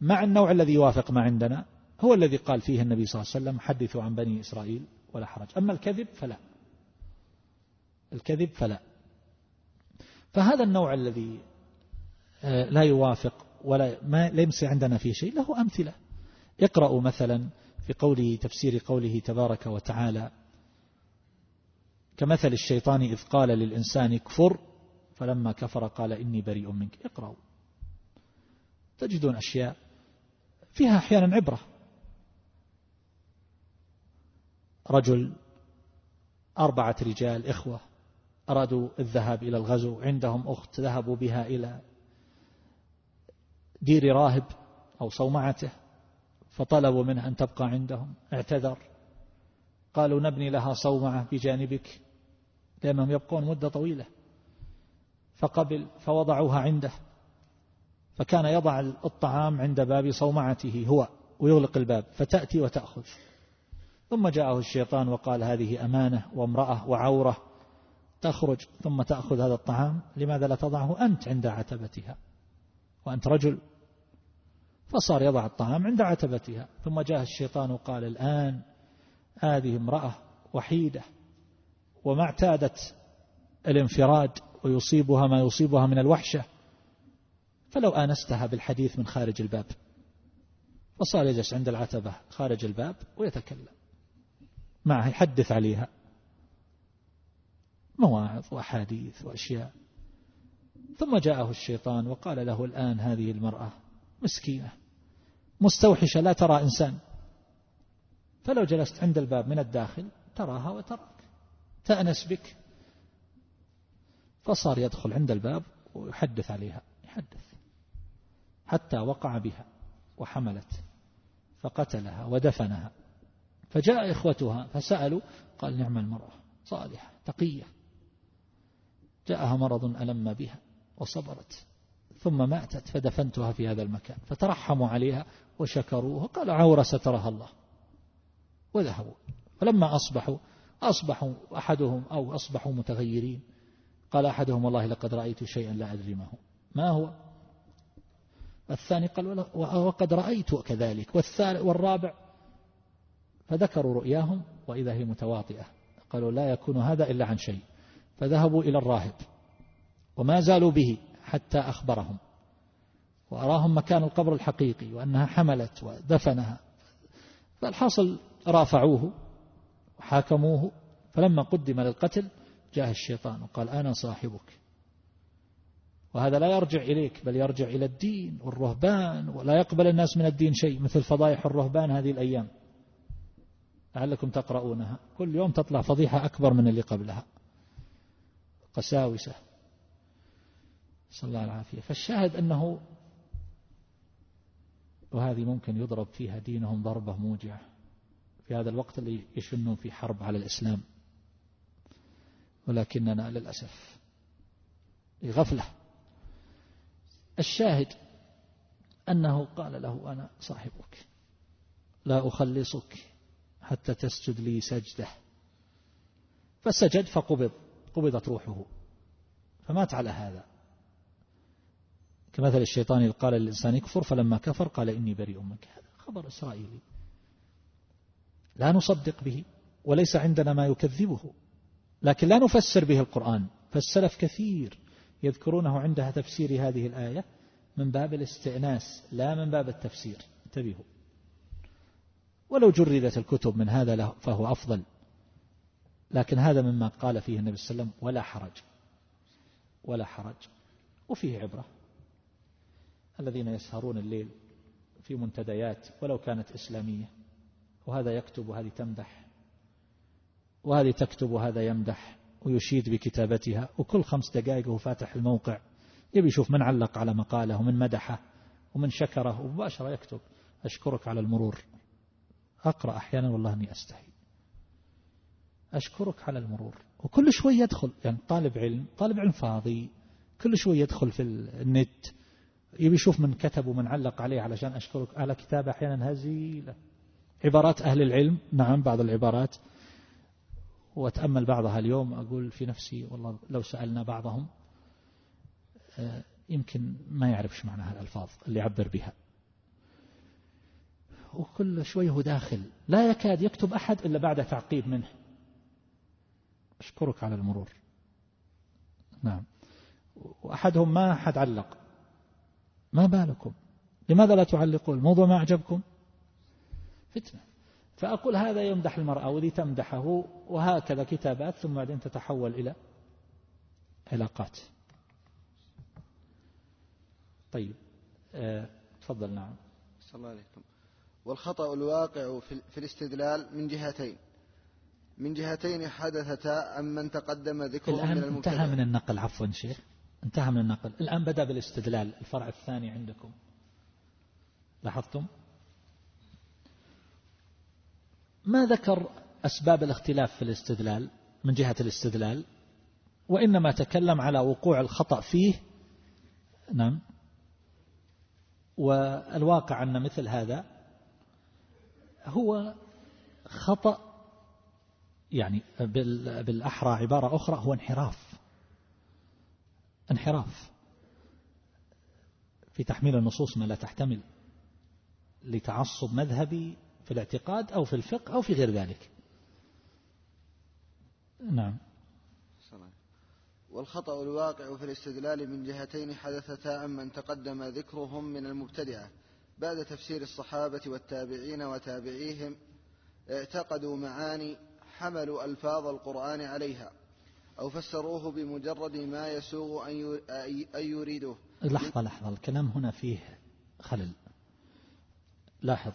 مع النوع الذي يوافق ما عندنا هو الذي قال فيه النبي صلى الله عليه وسلم حدثوا عن بني إسرائيل ولا حرج. أما الكذب فلا. الكذب فلا. فهذا النوع الذي آه، لا يوافق ولا ما ليس عندنا فيه شيء له أمثلة. اقرأوا مثلا في قوله تفسير قوله تبارك وتعالى كمثل الشيطان إذ قال للإنسان كفر فلما كفر قال إني بريء منك. اقرأوا. تجدون أشياء فيها أحيانا عبرة. رجل أربعة رجال إخوة أرادوا الذهاب إلى الغزو عندهم أخت ذهبوا بها إلى دير راهب أو صومعته فطلبوا منه أن تبقى عندهم اعتذر. قالوا نبني لها صومعة بجانبك. لأنهم يبقون مدة طويلة. فقبل فوضعوها عنده. فكان يضع الطعام عند باب صومعته هو ويغلق الباب فتأتي وتأخذ. ثم جاءه الشيطان وقال هذه أمانة وامرأة وعورة. تخرج ثم تأخذ هذا الطعام لماذا لا تضعه أنت عند عتبتها؟ وأنت رجل فصار يضع الطعام عند عتبتها. ثم جاء الشيطان وقال الآن هذه امرأة وحيدة وما اعتادت الانفراد ويصيبها ما يصيبها من الوحشة فلو آنستها بالحديث من خارج الباب. فصار يجلس عند العتبة خارج الباب ويتكلم. معها يحدث عليها. مواعظ وأحاديث وأشياء. ثم جاءه الشيطان وقال له الآن هذه المرأة مسكينة مستوحشة لا ترى إنسان. فلو جلست عند الباب من الداخل تراها وتراك. تأنس بك. فصار يدخل عند الباب ويحدث عليها يحدث. حتى وقع بها وحملت فقتلها ودفنها. فجاء إخوتها فسألوا قال نعم المرأة صالحة تقية. جاءها مرض ألم بها وصبرت ثم ماتت فدفنتها في هذا المكان فترحموا عليها وشكروه قال عورة سترها الله وذهبوا فلما أصبحوا أصبحوا أحدهم أو أصبحوا متغيرين قال أحدهم والله لقد رأيت شيئا لا أدري ما هو ما هو الثاني قال وقد رأيت كذلك والثالث والرابع فذكروا رؤياهم وإذا هي متواطئة قالوا لا يكون هذا إلا عن شيء فذهبوا إلى الراهب. وما زالوا به حتى أخبرهم. وأراهم مكان القبر الحقيقي وأنها حملت ودفنها. فالحاصل رافعوه وحاكموه. فلما قدم للقتل جاء الشيطان وقال أنا صاحبك. وهذا لا يرجع إليك بل يرجع إلى الدين والرهبان. ولا يقبل الناس من الدين شيء مثل فضائح الرهبان هذه الأيام. لعلكم تقرؤونها. كل يوم تطلع فضيحة أكبر من اللي قبلها. قساوسة. صلى الله العافية. فالشاهد أنه وهذه ممكن يضرب فيها دينهم ضربة موجعة. في هذا الوقت اللي يشنون في حرب على الإسلام. ولكننا للأسف غفلة الشاهد أنه قال له أنا صاحبك. لا أخلصك حتى تسجد لي سجدة. فسجد فقبض. قبضت روحه. فمات على هذا. كمثل الشيطان قال للإنسان يكفر فلما كفر قال إني بريء منك هذا خبر إسرائيلي. لا نصدق به وليس عندنا ما يكذبه. لكن لا نفسر به القرآن. فالسلف كثير يذكرونه عندها تفسير هذه الآية من باب الاستئناس لا من باب التفسير. انتبهوا. ولو جردت الكتب من هذا فهو أفضل. لكن هذا مما قال فيه النبي صلى الله عليه وسلم ولا حرج. ولا حرج. وفيه عبرة. الذين يسهرون الليل في منتديات ولو كانت إسلامية. وهذا يكتب وهذه تمدح. وهذه تكتب وهذا يمدح. ويشيد بكتابتها. وكل خمس دقائق هو فاتح الموقع. يبي يشوف من علق على مقاله ومن مدحه ومن شكره ومباشرة يكتب. أشكرك على المرور. أقرأ أحيانا والله أني أستحي أشكرك على المرور. وكل شوي يدخل يعني طالب علم طالب علم فاضي كل شوي يدخل في النت يبي يشوف من كتب ومن علق عليه علشان أشكرك. على كتابة أحيانا هزيلة. عبارات أهل العلم نعم بعض العبارات. وأتأمل بعضها اليوم أقول في نفسي والله لو سألنا بعضهم آه، يمكن ما يعرفش معنى هالألفاظ اللي يعبر بها. وكل شوي هو داخل. لا يكاد يكتب أحد إلا بعد تعقيب منه. أشكرك على المرور. نعم. وأحدهم ما أحد علق. ما بالكم؟ لماذا لا تعلقون؟ الموضوع ما أعجبكم؟ فتنة. فأقول هذا يمدح المرأة وذي تمدحه وهكذا كتابات ثم بعدين تتحول إلى علاقات. طيب. آه، تفضل. نعم. صلى الله عليكم. والخطأ الواقع في الاستدلال من جهتين. من جهتين حدثتا أم من تقدم ذكره من المبتدأ. انتهى من النقل عفوا شيخ. انتهى من النقل. الآن بدأ بالاستدلال الفرع الثاني عندكم. لاحظتم؟ ما ذكر أسباب الاختلاف في الاستدلال من جهة الاستدلال؟ وإنما تكلم على وقوع الخطأ فيه. نعم. والواقع أن مثل هذا هو خطأ يعني بالأحرى عبارة أخرى هو انحراف. انحراف. في تحميل النصوص ما لا تحتمل لتعصب مذهبي في الاعتقاد أو في الفقه أو في غير ذلك. نعم. والخطأ الواقع في الاستدلال من جهتين حدثتا من تقدم ذكرهم من المبتدعة بعد تفسير الصحابة والتابعين وتابعيهم اعتقدوا معاني حملوا ألفاظ القرآن عليها أو فسروه بمجرد ما يسوغ أن يريدوه لحظة لحظة الكلام هنا فيه خلل. لاحظ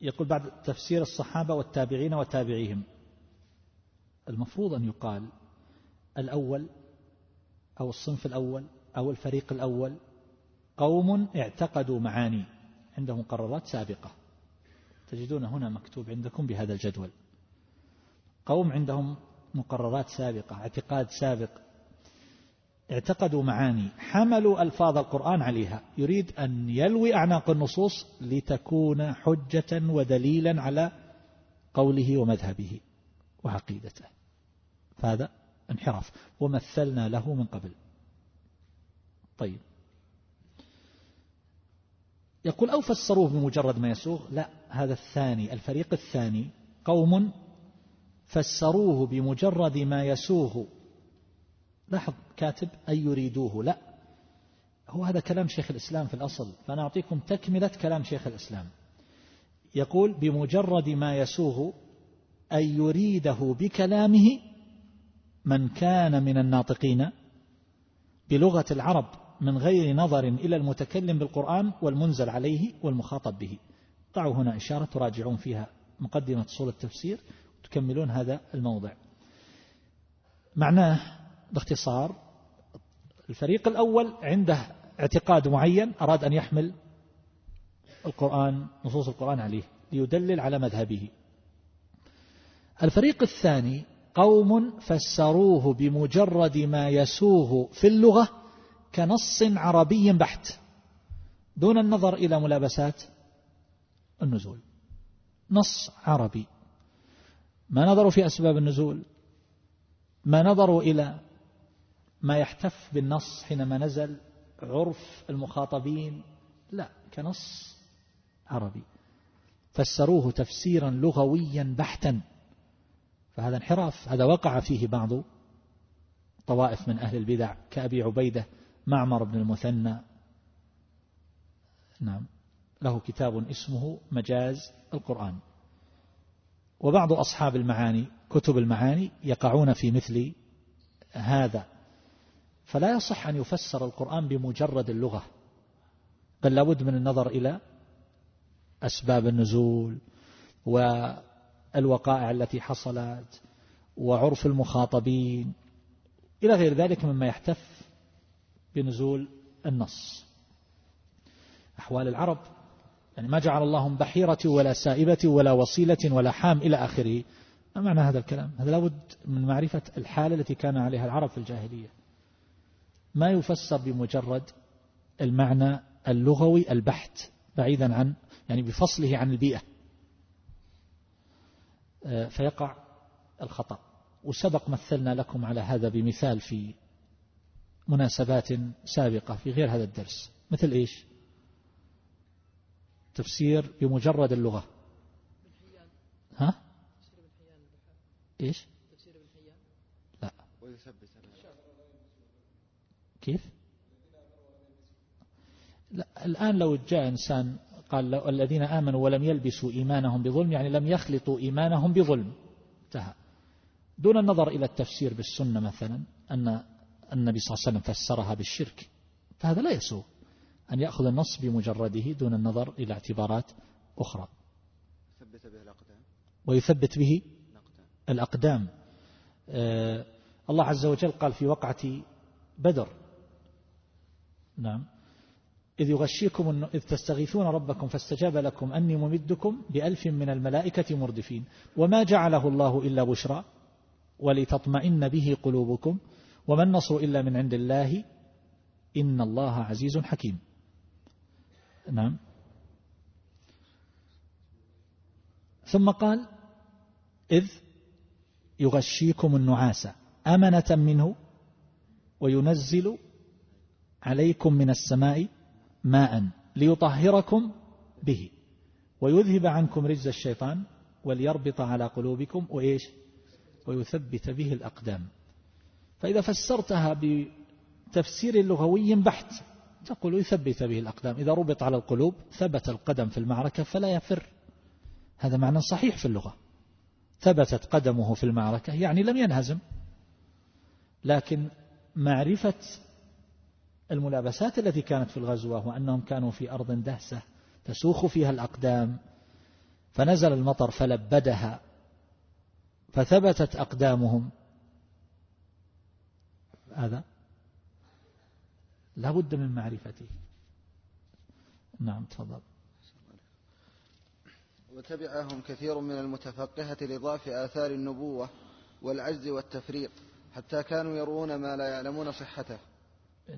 يقول بعد تفسير الصحابة والتابعين وتابعيهم المفروض أن يقال الأول أو الصنف الأول أو الفريق الأول قوم اعتقدوا معاني عندهم مقررات سابقة. تجدون هنا مكتوب عندكم بهذا الجدول. قوم عندهم مقررات سابقة اعتقاد سابق. اعتقدوا معاني حملوا ألفاظ القرآن عليها. يريد أن يلوي أعناق النصوص لتكون حجة ودليلا على قوله ومذهبه وعقيدته. فهذا انحراف. ومثلنا له من قبل. طيب. يقول أو فسروه بمجرد ما يسوغ؟ لا هذا الثاني الفريق الثاني قوم فسروه بمجرد ما يسوغ لاحظ كاتب أن يريدوه؟ لا. هو هذا كلام شيخ الإسلام في الأصل فأنا أعطيكم تكملة كلام شيخ الإسلام. يقول بمجرد ما يسوغ أن يريده بكلامه من كان من الناطقين بلغة العرب من غير نظر إلى المتكلم بالقرآن والمنزل عليه والمخاطب به. ضعوا هنا إشارة تراجعون فيها مقدمة صول التفسير. تكملون هذا الموضع. معناه باختصار الفريق الأول عنده اعتقاد معين أراد أن يحمل القرآن نصوص القرآن عليه ليدلل على مذهبه. الفريق الثاني قوم فسروه بمجرد ما يسوغ في اللغة كنص عربي بحت دون النظر إلى ملابسات النزول. نص عربي. ما نظروا في أسباب النزول ما نظروا إلى ما يحتف بالنص حينما نزل عرف المخاطبين لا كنص عربي. فسروه تفسيرا لغويا بحتا. فهذا انحراف هذا وقع فيه بعض طوائف من أهل البدع كأبي عبيدة معمر بن المثنى. نعم له كتاب اسمه مجاز القرآن. وبعض أصحاب المعاني كتب المعاني يقعون في مثل هذا. فلا يصح أن يفسر القرآن بمجرد اللغة بل لابد من النظر إلى أسباب النزول والوقائع التي حصلت وعرف المخاطبين إلى غير ذلك مما يحتف بنزول النص. أحوال العرب يعني ما جعل الله بحيرة ولا سائبة ولا وصيلة ولا حام إلى آخره. ما معنى هذا الكلام؟ هذا لابد من معرفة الحالة التي كان عليها العرب في الجاهلية. ما يفسر بمجرد المعنى اللغوي البحت بعيدا عن يعني بفصله عن البيئة. آه، فيقع الخطأ. وسبق مثلنا لكم على هذا بمثال في مناسبات سابقة في غير هذا الدرس. مثل إيش؟ تفسير بمجرد اللغة. ها؟ إيش؟ لا. كيف؟ لا الآن لو جاء إنسان قال الذين آمنوا ولم يلبسوا إيمانهم بظلم يعني لم يخلطوا إيمانهم بظلم. انتهى. دون النظر إلى التفسير بالسنة مثلا أن النبي صلى الله عليه وسلم فسرها بالشرك فهذا لا يسوء. أن يأخذ النص بمجرده دون النظر إلى اعتبارات أخرى. ثبت به الأقدام. ويثبت به الأقدام. آه الله عز وجل قال في وقعة بدر. نعم. إذ يغشيكم إذ تستغيثون ربكم فاستجاب لكم أني ممدكم بألف من الملائكة مردفين. وما جعله الله إلا بشرى ولتطمئن به قلوبكم. وما النصر إلا من عند الله. إن الله عزيز حكيم. نعم. ثم قال إذ يغشيكم النعاس أمنة منه وينزل عليكم من السماء ماء ليطهركم به ويذهب عنكم رجز الشيطان وليربط على قلوبكم وإيش؟ ويثبت به الأقدام. فإذا فسرتها بتفسير لغوي بحت تقول يثبت به الأقدام. إذا ربط على القلوب ثبت القدم في المعركة فلا يفر. هذا معنى صحيح في اللغة. ثبتت قدمه في المعركة يعني لم ينهزم. لكن معرفة الملابسات التي كانت في الغزوة وأنهم كانوا في أرض دهسة تسوخ فيها الأقدام فنزل المطر فلبدها فثبتت أقدامهم. هذا لا بد من معرفته. نعم تفضل. وتبعهم كثير من المتفقهة لضعف آثار النبوة والعجز والتفريط حتى كانوا يرون ما لا يعلمون صحته.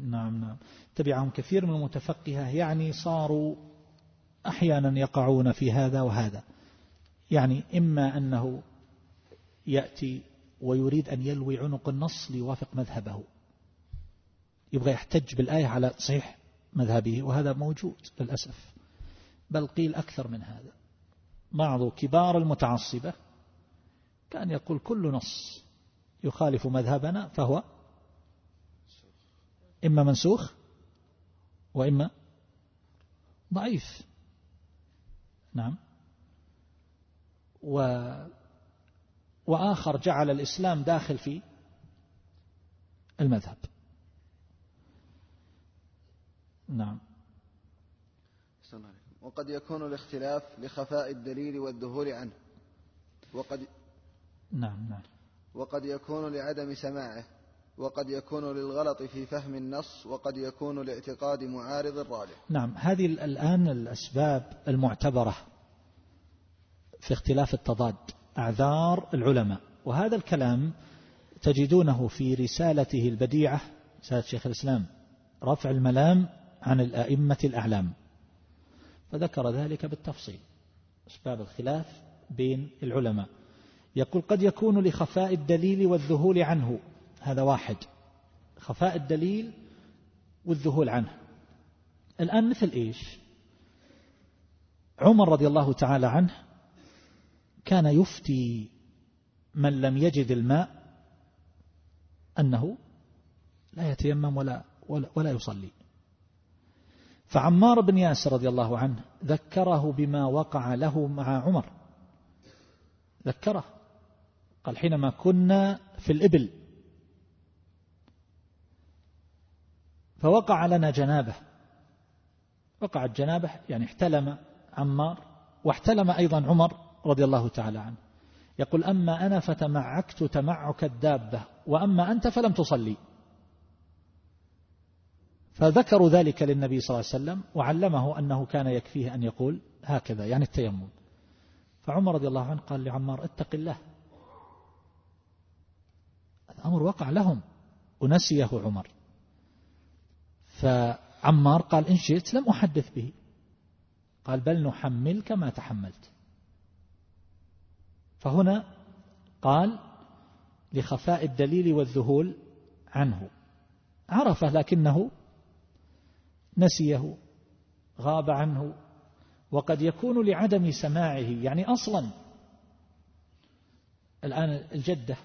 نعم نعم. تبعهم كثير من المتفقهة يعني صاروا أحيانا يقعون في هذا وهذا. يعني إما أنه يأتي ويريد أن يلوي عنق النص ليوافق مذهبه. يبغى يحتج بالآية على صحيح مذهبه وهذا موجود للأسف. بل قيل أكثر من هذا. بعض كبار المتعصبة كان يقول كل نص يخالف مذهبنا فهو إما منسوخ وإما ضعيف. نعم. و وآخر جعل الإسلام داخل في المذهب. نعم. وقد يكون الاختلاف لخفاء الدليل والذهول عنه. وقد نعم نعم. وقد يكون لعدم سماعه. وقد يكون للغلط في فهم النص. وقد يكون لاعتقاد معارض الراجح. نعم. هذه الآن الأسباب المعتبرة في اختلاف التضاد أعذار العلماء. وهذا الكلام تجدونه في رسالته البديعة رسالة شيخ الإسلام رفع الملام عن الأئمة الأعلام. فذكر ذلك بالتفصيل. أسباب الخلاف بين العلماء. يقول قد يكون لخفاء الدليل والذهول عنه. هذا واحد. خفاء الدليل والذهول عنه. الآن مثل إيش؟ عمر رضي الله تعالى عنه كان يفتي من لم يجد الماء أنه لا يتيمم ولا, ولا, ولا يصلي. فعمار بن ياسر رضي الله عنه ذكره بما وقع له مع عمر. ذكره. قال حينما كنا في الإبل. فوقع لنا جنابة. وقعت جنابة يعني احتلم عمار واحتلم أيضا عمر رضي الله تعالى عنه. يقول أما أنا فتمعكت تمعك الدابة وأما أنت فلم تصلي. فذكروا ذلك للنبي صلى الله عليه وسلم وعلمه أنه كان يكفيه أن يقول هكذا يعني التيمم. فعمر رضي الله عنه قال لعمار اتق الله. الأمر وقع لهم ونسيه عمر. فعمار قال إن شئت لم أحدث به. قال بل نحملك ما تحملت. فهنا قال لخفاء الدليل والذهول عنه. عرفه لكنه نسيه غاب عنه. وقد يكون لعدم سماعه يعني أصلا. الآن الجدة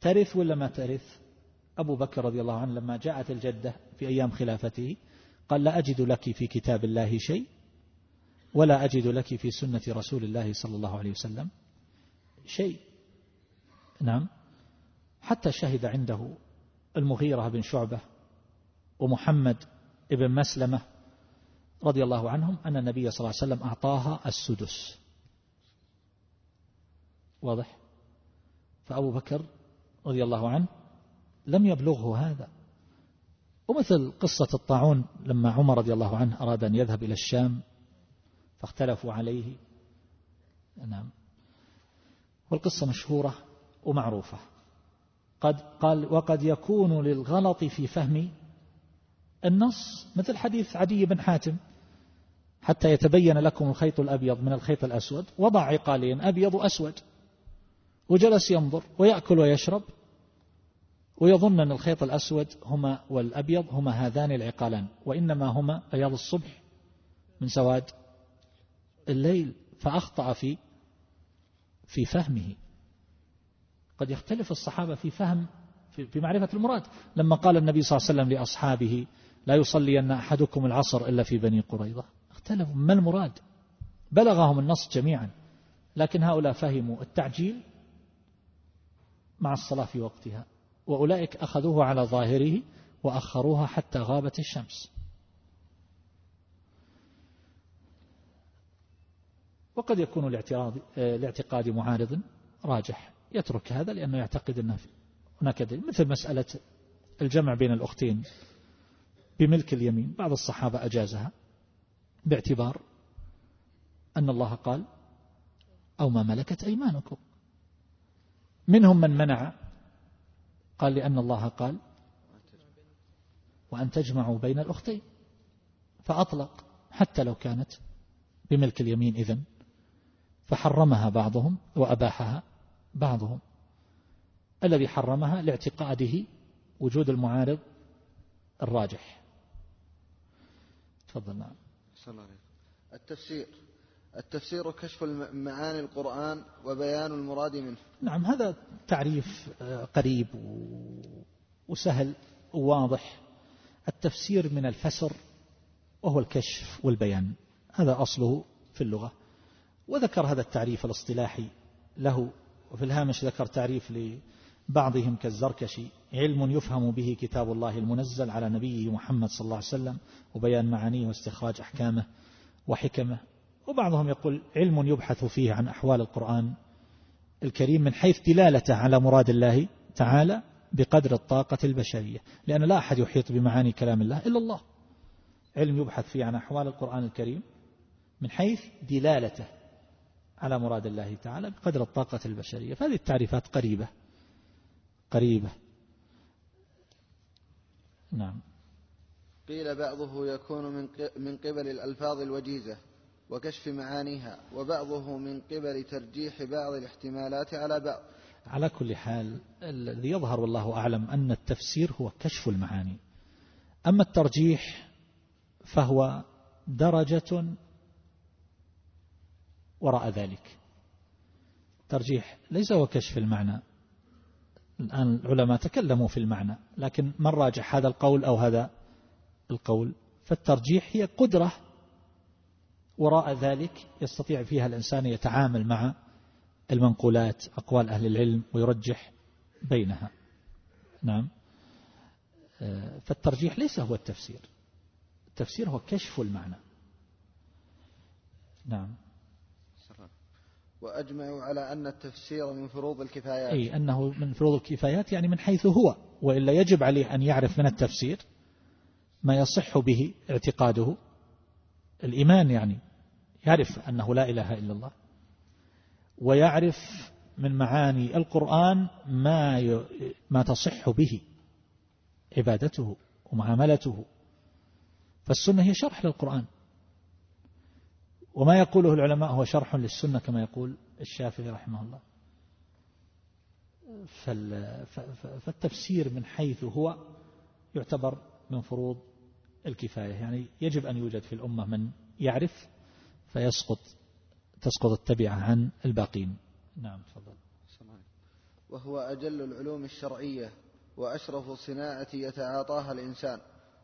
ترث ولا ما ترث؟ أبو بكر رضي الله عنه لما جاءت الجدة في أيام خلافته قال لا أجد لك في كتاب الله شيء ولا أجد لك في سنة رسول الله صلى الله عليه وسلم شيء. نعم. حتى شهد عنده المغيرة بن شعبة ومحمد بن مسلمة رضي الله عنهم أن النبي صلى الله عليه وسلم أعطاها السدس. واضح؟ فأبو بكر رضي الله عنه لم يبلغه هذا. ومثل قصة الطاعون لما عمر رضي الله عنه أراد أن يذهب إلى الشام فاختلفوا عليه. نعم. والقصة مشهورة ومعروفة. قد قال وقد يكون للغلط في فهم النص مثل حديث عدي بن حاتم حتى يتبين لكم الخيط الأبيض من الخيط الأسود. وضع عقالين أبيض وأسود. وجلس ينظر ويأكل ويشرب ويظن أن الخيط الأسود هما والأبيض هما هذان العقالان. وإنما هما بياض الصبح من سواد الليل فأخطأ في في فهمه. قد يختلف الصحابة في فهم في معرفة المراد. لما قال النبي صلى الله عليه وسلم لأصحابه لا يصلين أحدكم العصر إلا في بني قريظة. اختلفوا. ما المراد؟ بلغهم النص جميعا. لكن هؤلاء فهموا التعجيل مع الصلاة في وقتها. وأولئك أخذوه على ظاهره وأخروها حتى غابت الشمس. وقد يكون الاعتراض الاعتقاد معارض راجح. يترك هذا لأنه يعتقد أنه هناك مثل مسألة الجمع بين الأختين. بملك اليمين. بعض الصحابة أجازها باعتبار أن الله قال أو ما ملكت أيمانكم. منهم من منع قال لأن الله قال وأن تجمعوا بين الأختين. فأطلق حتى لو كانت بملك اليمين إذن فحرمها بعضهم وأباحها بعضهم. الذي حرمها لاعتقاده وجود المعارض الراجح. تفضل نعم. التفسير. التفسير كشف معاني القرآن وبيان المراد منه. نعم هذا تعريف آه، قريب وسهل وواضح. التفسير من الفسر وهو الكشف والبيان. هذا أصله في اللغة. وذكر هذا التعريف الاصطلاحي له وفي الهامش ذكر تعريف لبعضهم كالزركشي علم يفهم به كتاب الله المنزل على نبيه محمد صلى الله عليه وسلم وبيان معانيه واستخراج أحكامه وحكمه. وبعضهم يقول علم يبحث فيه عن أحوال القرآن الكريم من حيث دلالته على مراد الله تعالى بقدر الطاقة البشرية لأن لا أحد يحيط بمعاني كلام الله إلا الله. علم يبحث فيه عن أحوال القرآن الكريم من حيث دلالته على مراد الله تعالى بقدر الطاقة البشرية. فهذه التعريفات قريبة. قريبة. نعم. قيل بعضه يكون من من قبل الألفاظ الوجيزة وكشف معانيها وبعضه من قبل ترجيح بعض الاحتمالات على بعض. على كل حال الذي يظهر والله أعلم أن التفسير هو كشف المعاني. أما الترجيح فهو درجة وراء ذلك. ترجيح ليس هو كشف المعنى. الآن العلماء تكلموا في المعنى لكن من راجح هذا القول أو هذا القول؟ فالترجيح هي قدرة وراء ذلك يستطيع فيها الإنسان يتعامل مع المنقولات أقوال أهل العلم ويرجح بينها. نعم. فالترجيح ليس هو التفسير. التفسير هو كشف المعنى. نعم. وأجمعوا على أن التفسير من فروض الكفايات. أي أنه من فروض الكفايات يعني من حيث هو وإلا يجب عليه أن يعرف من التفسير ما يصح به اعتقاده. الإيمان يعني يعرف أنه لا إله إلا الله ويعرف من معاني القرآن ما ما تصح به عبادته ومعاملته. فالسنة هي شرح للقرآن. وما يقوله العلماء هو شرح للسنة كما يقول الشافعي رحمه الله. فالتفسير من حيث هو يعتبر من فروض الكفاية. يعني يجب أن يوجد في الأمة من يعرف فيسقط تسقط التبعة عن الباقين. نعم تفضل. وهو أجل العلوم الشرعية وأشرف صناعة يتعاطاها الإنسان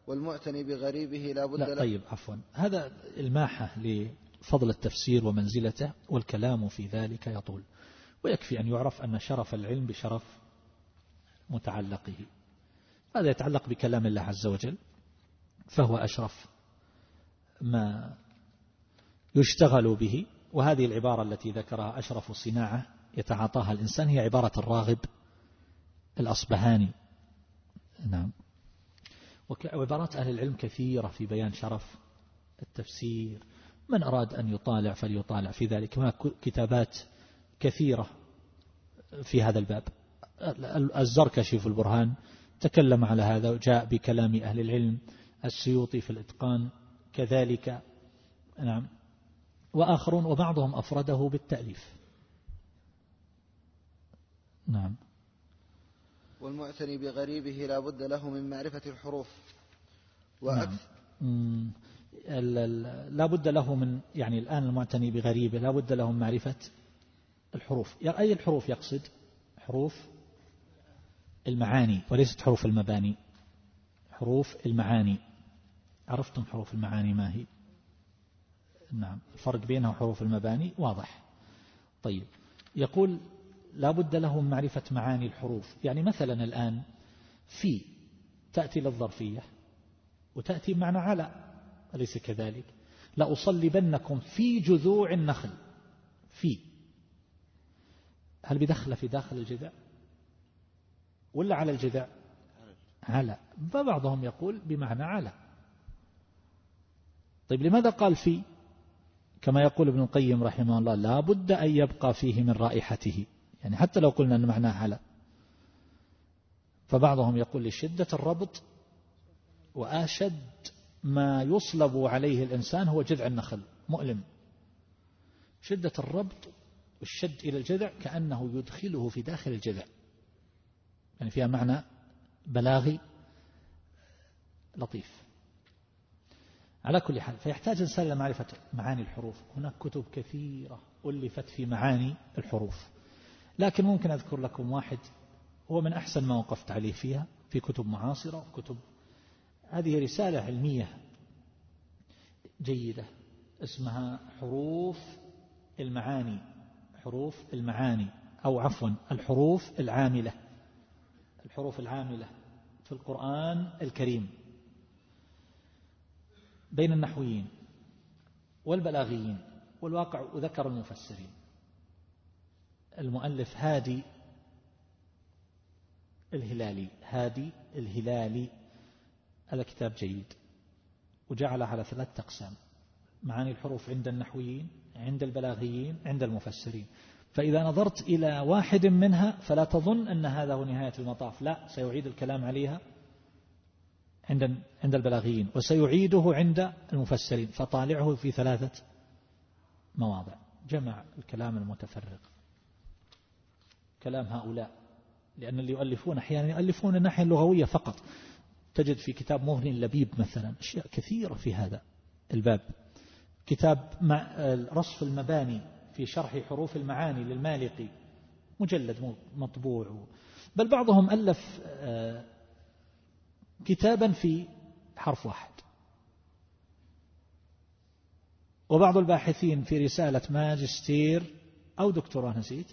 والمعتني بغريبه لا بد لا طيب عفوا. هذا الماحة لفضل التفسير ومنزلته والكلام في ذلك يطول. ويكفي أن يعرف أن شرف العلم بشرف متعلقه. هذا يتعلق بكلام الله عز وجل فهو أشرف ما يشتغل به. وهذه العبارة التي ذكرها أشرف صناعة يتعاطاها الإنسان هي عبارة الراغب الأصبهاني. نعم. وعبارات أهل العلم كثيرة في بيان شرف التفسير من أراد أن يطالع فليطالع. في ذلك هناك كتابات كثيرة في هذا الباب. الزركشي في البرهان تكلم على هذا وجاء بكلام أهل العلم. السيوطي في الإتقان كذلك. نعم. وآخرون وبعضهم أفرده بالتأليف. نعم. والمعتني بغريبه لا بد له من معرفة الحروف. وأكثر نعم. لا بد له من يعني الآن المعتني بغريبة لا بد له من معرفة الحروف. أي الحروف يقصد؟ حروف المعاني وليست حروف المباني. حروف المعاني. عرفتم حروف المعاني ما هي؟ نعم الفرق بينها وحروف المباني واضح. طيب يقول لا بد له من معرفة معاني الحروف. يعني مثلا الآن في تأتي للظرفية وتأتي معنى على أليس كذلك؟ لأصلبنكم في جذوع النخل. في. هل بدخل في داخل الجذع؟ ولا على الجذع؟ على. فبعضهم يقول بمعنى على. طيب لماذا قال في؟ كما يقول ابن القيم رحمه الله لا بد أن يبقى فيه من رائحته. يعني حتى لو قلنا أن معناه على. فبعضهم يقول لشدة الربط وأشد ما يصلب عليه الإنسان هو جذع النخل مؤلم. شدة الربط والشد إلى الجذع كأنه يدخله في داخل الجذع. يعني فيها معنى بلاغي لطيف. على كل حال فيحتاج الإنسان إلى معرفة معاني الحروف. هناك كتب كثيرة ألفت في معاني الحروف. لكن ممكن أذكر لكم واحد هو من أحسن ما وقفت عليه فيها في كتب معاصرة كتب هذه رسالة علمية جيدة اسمها حروف المعاني حروف المعاني أو عفوا الحروف العاملة الحروف العاملة في القرآن الكريم. بين النحويين والبلاغيين والواقع وذكر المفسرين. المؤلف هادي الهلالي هادي الهلالي. هذا كتاب جيد وجعله على ثلاثة أقسام معاني الحروف عند النحويين عند البلاغيين عند المفسرين. فإذا نظرت إلى واحد منها فلا تظن أن هذا هو نهاية المطاف لا سيعيد الكلام عليها عند عند البلاغيين وسيعيده عند المفسرين فطالعه في ثلاثة مواضع. جمع الكلام المتفرق كلام هؤلاء لأن اللي يؤلفون أحيانا يؤلفون الناحية اللغوية فقط. تجد في كتاب مهن لبيب مثلا أشياء كثيرة في هذا الباب. كتاب رصف المباني في شرح حروف المعاني للمالقي مجلد مطبوع. بل بعضهم ألف آه، كتابا في حرف واحد. وبعض الباحثين في رسالة ماجستير أو دكتوراه نسيت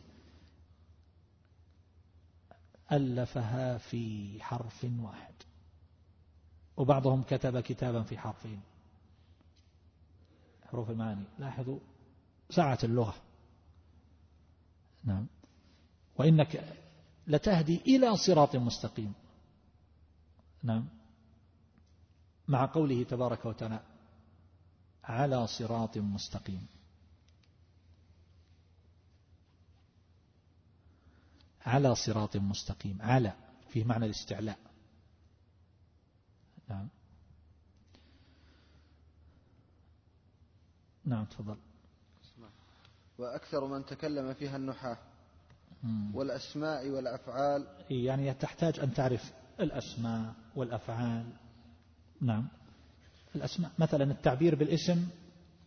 ألفها في حرف واحد. وبعضهم كتب كتابا في حرفين حروف المعاني. لاحظوا سعة اللغة. نعم. وإنك لتهدي إلى صراط مستقيم. نعم. مع قوله تبارك وتعالى على صراط مستقيم. على صراط مستقيم. على فيه معنى الاستعلاء. نعم. نعم تفضل. وأكثر من تكلم فيها النحاة والأسماء والأفعال. يعني تحتاج أن تعرف الأسماء والأفعال. نعم. الأسماء مثلا التعبير بالاسم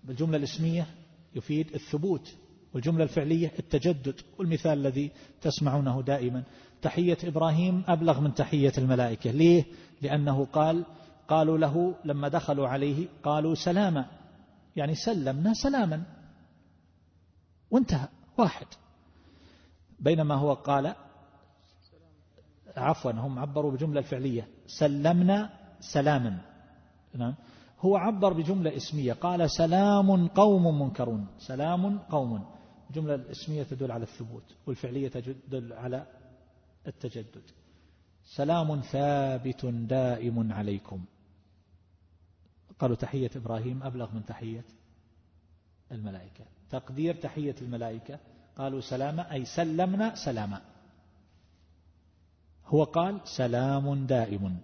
بالجملة الاسمية يفيد الثبوت والجملة الفعلية التجدد والمثال الذي تسمعونه دائما. تحية إبراهيم أبلغ من تحية الملائكة. ليه؟ لأنه قال قالوا له لما دخلوا عليه قالوا سلاما. يعني سلمنا سلاما. وانتهى. واحد. بينما هو قال عفوا هم عبروا بجملة الفعلية. سلمنا سلاما. نعم. هو عبر بجملة اسمية. قال سلام قوم منكرون. سلام قوم. الجملة الاسمية تدل على الثبوت والفعلية تدل على التجدد. سلام ثابت دائم عليكم. قالوا تحية إبراهيم أبلغ من تحية الملائكة. تقدير تحية الملائكة. قالوا سلاما أي سلمنا سلاما هو قال سلام دائم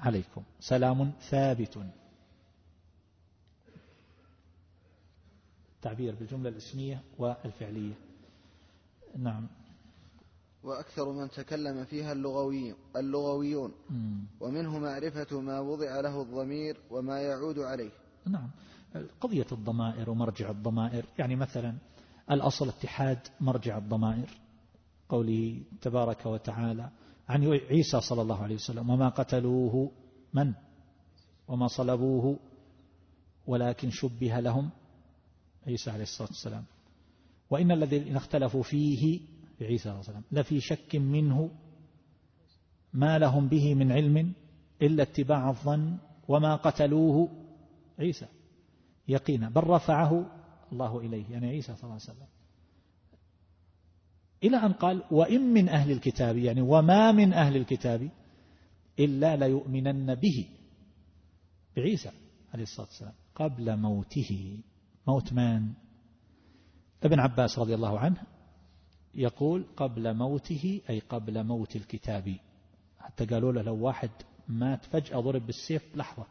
عليكم. سلام ثابت. تعبير بالجملة الإسمية والفعلية. نعم. وأكثر من تكلم فيها اللغوي اللغويون. ومنه معرفة ما وضع له الضمير وما يعود عليه. نعم. قضية الضمائر ومرجع الضمائر يعني مثلا الأصل اتحاد مرجع الضمائر قوله تبارك وتعالى عن عيسى صلى الله عليه وسلم وما قتلوه من؟ وما صلبوه؟ ولكن شبه لهم. عيسى عليه الصلاة والسلام. وإن الذين اختلفوا فيه في عيسى عليه والسلام لفي شك منه ما لهم به من علم إلا اتباع الظن وما قتلوه عيسى. يقينا. بل رفعه الله إليه يعني عيسى صلى الله عليه وسلم. إلى أن قال وإن من أهل الكتاب يعني وما من أهل الكتاب إلا ليؤمنن به بعيسى عليه الصلاة والسلام قبل موته. موت من؟ ابن عباس رضي الله عنه يقول قبل موته أي قبل موت الكتاب. حتى قالوا له لو واحد مات فجأة ضرب بالسيف لحظة.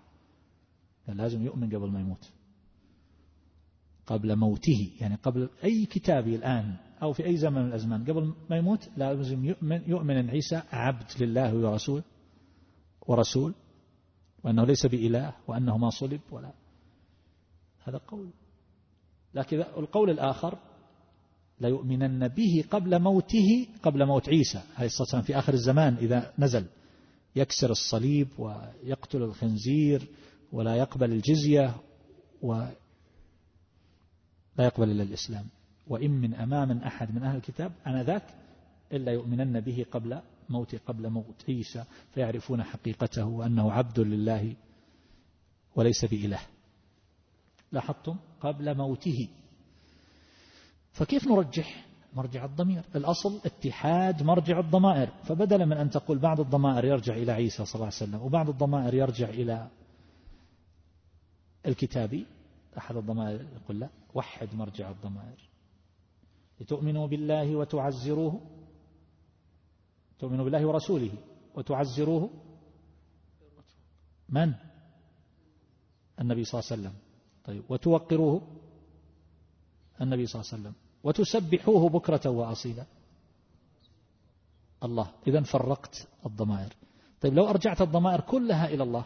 لازم يؤمن قبل ما يموت. قبل موته يعني قبل أي كتاب الآن أو في أي زمن من الأزمان. قبل ما يموت لازم يؤمن, يؤمن أن عيسى عبد لله ورسول ورسول وأنه ليس بإله وأنه ما صلب ولا. هذا قول. لكن القول الآخر ليؤمنن به قبل موته قبل موت عيسى عليه الصلاة والسلام في آخر الزمان إذا نزل. يكسر الصليب ويقتل الخنزير ولا يقبل الجزية ولا يقبل إلا الإسلام. وإن من أمام أحد من أهل الكتاب أنا ذاك إلا يؤمنن به قبل موت قبل موت عيسى فيعرفون حقيقته وأنه عبد لله وليس بإله. لاحظتم؟ قبل موته. فكيف نرجح؟ مرجع الضمير. الأصل اتحاد مرجع الضمائر. فبدلا من أن تقول بعض الضمائر يرجع إلى عيسى صلى الله عليه وسلم وبعض الضمائر يرجع إلى الكتابي أحد الضمائر يقول لا وحد مرجع الضمائر. لتؤمنوا بالله وتعزروه. تؤمنوا بالله ورسوله وتعزروه. من؟ النبي صلى الله عليه وسلم. طيب وتوقروه. النبي صلى الله عليه وسلم. وتسبحوه بكرة وأصيلا. الله. إذا فرقت الضمائر. طيب لو أرجعت الضمائر كلها إلى الله.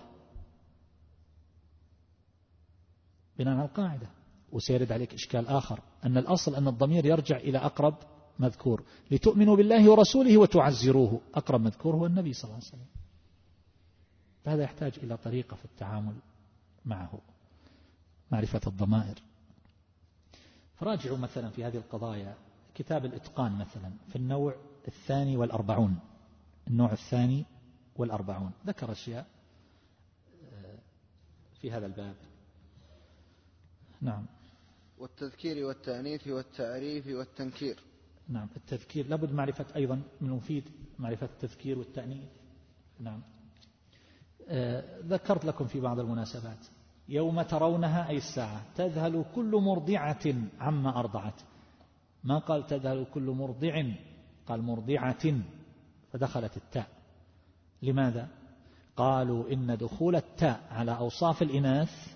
بناء على القاعدة. وسيرد عليك إشكال آخر. أن الأصل أن الضمير يرجع إلى أقرب مذكور. لتؤمنوا بالله ورسوله وتعزروه. أقرب مذكور هو النبي صلى الله عليه وسلم. فهذا يحتاج إلى طريقة في التعامل معه. معرفة الضمائر. فراجعوا مثلا في هذه القضايا. كتاب الإتقان مثلا في النوع الثاني والأربعون. النوع الثاني والأربعون. ذكر أشياء آه، في هذا الباب. نعم. والتذكير والتأنيث والتعريف والتنكير. نعم. التذكير لابد معرفة أيضا من المفيد معرفة التذكير والتأنيث. نعم. آه ذكرت لكم في بعض المناسبات. يوم ترونها أي الساعة. تذهل كل مرضعة عما أرضعت. ما قال تذهل كل مرضع؟ قال مرضعة فدخلت التاء. لماذا؟ قالوا إن دخول التاء على أوصاف الإناث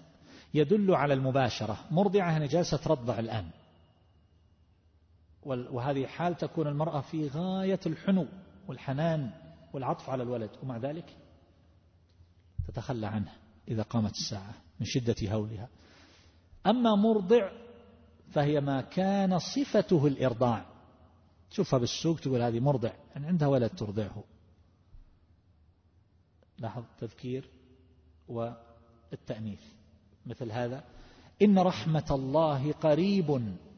يدل على المباشرة. مرضعة يعني جالسة ترضع الآن. وهذه حال تكون المرأة في غاية الحنو والحنان والعطف على الولد ومع ذلك تتخلى عنه. إذا قامت الساعة من شدة هولها. أما مرضع فهي ما كان صفته الإرضاع. تشوفها بالسوق تقول هذه مرضع يعني عندها ولد ترضعه. لاحظ التذكير والتأنيث. مثل هذا إن رحمة الله قريب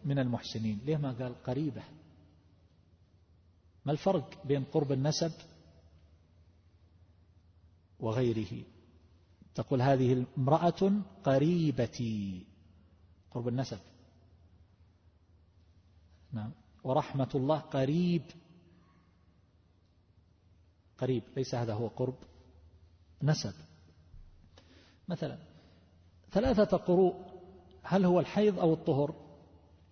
من المحسنين. ليه ما قال قريبة؟ ما الفرق بين قرب النسب وغيره؟ تقول هذه امرأة قريبتي. قرب النسب. نعم. ورحمة الله قريب. قريب ليس هذا هو قرب نسب. مثلا ثلاثة قروء هل هو الحيض أو الطهر؟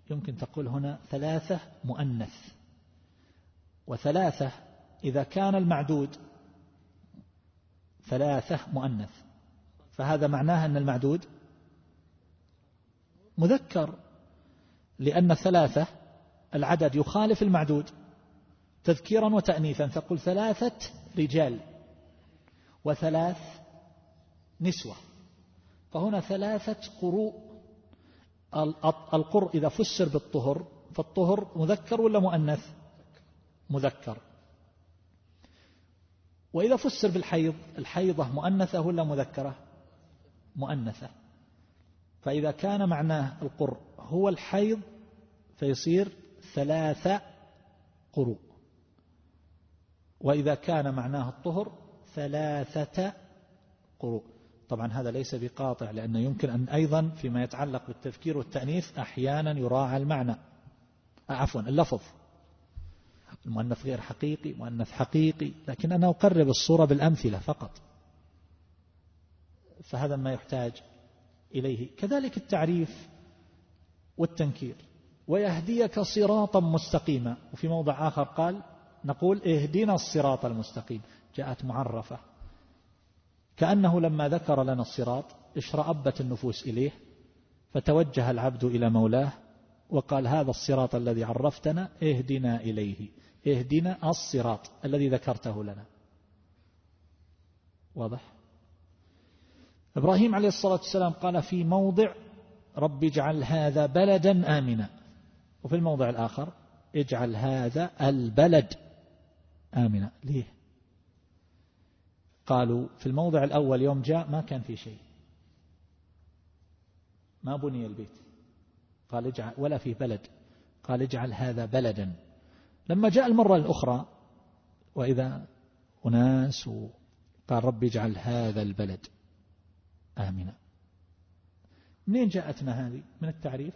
يمكن تقول هنا ثلاثة مؤنث. وثلاثة إذا كان المعدود ثلاثة مؤنث. فهذا معناه أن المعدود مذكر لأن ثلاثة العدد يخالف المعدود تذكيرا وتأنيثا فقل ثلاثة رجال وثلاث نسوة. فهنا ثلاثة قروء. القر إذا فسر بالطهر فالطهر مذكر ولا مؤنث؟ مذكر. وإذا فسر بالحيض الحيضة مؤنثة ولا مذكرة؟ مؤنثة. فإذا كان معناه القر هو الحيض فيصير ثلاثة قروء. وإذا كان معناه الطهر ثلاثة قروء. طبعا هذا ليس بقاطع لأنه يمكن أن أيضا فيما يتعلق بالتفكير والتأنيث أحيانا يراعى المعنى. عفوا اللفظ. المؤنث غير حقيقي مؤنث حقيقي لكن أنا أقرب الصورة بالأمثلة فقط. فهذا ما يحتاج إليه. كذلك التعريف والتنكير. ويهديك صراطا مستقيما. وفي موضع آخر قال نقول اهدنا الصراط المستقيم. جاءت معرفة. كأنه لما ذكر لنا الصراط اشرأبت النفوس إليه فتوجه العبد إلى مولاه وقال هذا الصراط الذي عرفتنا اهدنا إليه. اهدنا الصراط الذي ذكرته لنا. واضح؟ إبراهيم عليه الصلاة والسلام قال في موضع رب اجعل هذا بلدا آمنا. وفي الموضع الآخر اجعل هذا البلد آمنا. ليه؟ قالوا في الموضع الأول يوم جاء ما كان في شيء. ما بني البيت. قال اجعل ولا فيه بلد. قال اجعل هذا بلدا. لما جاء المرة الأخرى وإذا أناس قال رب اجعل هذا البلد. آمنا منين جاءتنا هذه؟ من التعريف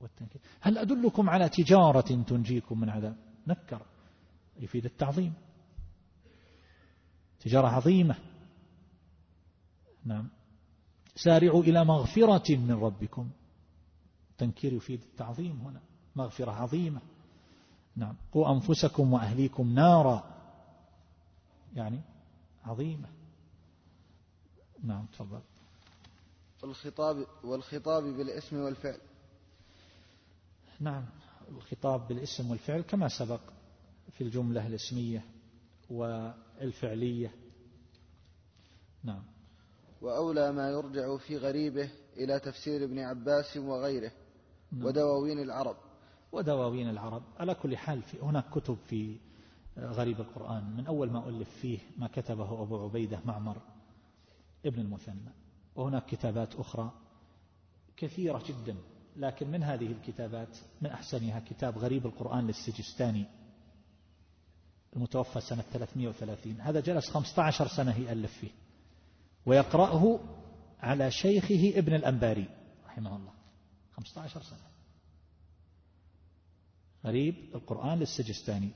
والتنكير. هل أدلكم على تجارة تنجيكم من عذاب؟ نكر يفيد التعظيم. تجارة عظيمة. نعم. سارعوا إلى مغفرة من ربكم. تنكير يفيد التعظيم هنا. مغفرة عظيمة. نعم. قوا أنفسكم وأهليكم نارا. يعني عظيمة. نعم تفضل. والخطاب والخطاب بالاسم والفعل. نعم الخطاب بالاسم والفعل كما سبق في الجملة الاسمية والفعلية. نعم. وأولى ما يرجع في غريبه إلى تفسير ابن عباس وغيره نعم. ودواوين العرب. ودواوين العرب. على كل حال في هناك كتب في غريب القرآن. من أول ما ألف فيه ما كتبه أبو عبيدة معمر. ابن المثنى. وهناك كتابات أخرى كثيرة جدا لكن من هذه الكتابات من أحسنها كتاب غريب القرآن للسجستاني المتوفى سنة 330 هذا جلس 15 سنة يألف فيه. ويقرأه على شيخه ابن الأنباري رحمه الله. 15 سنة. غريب القرآن للسجستاني.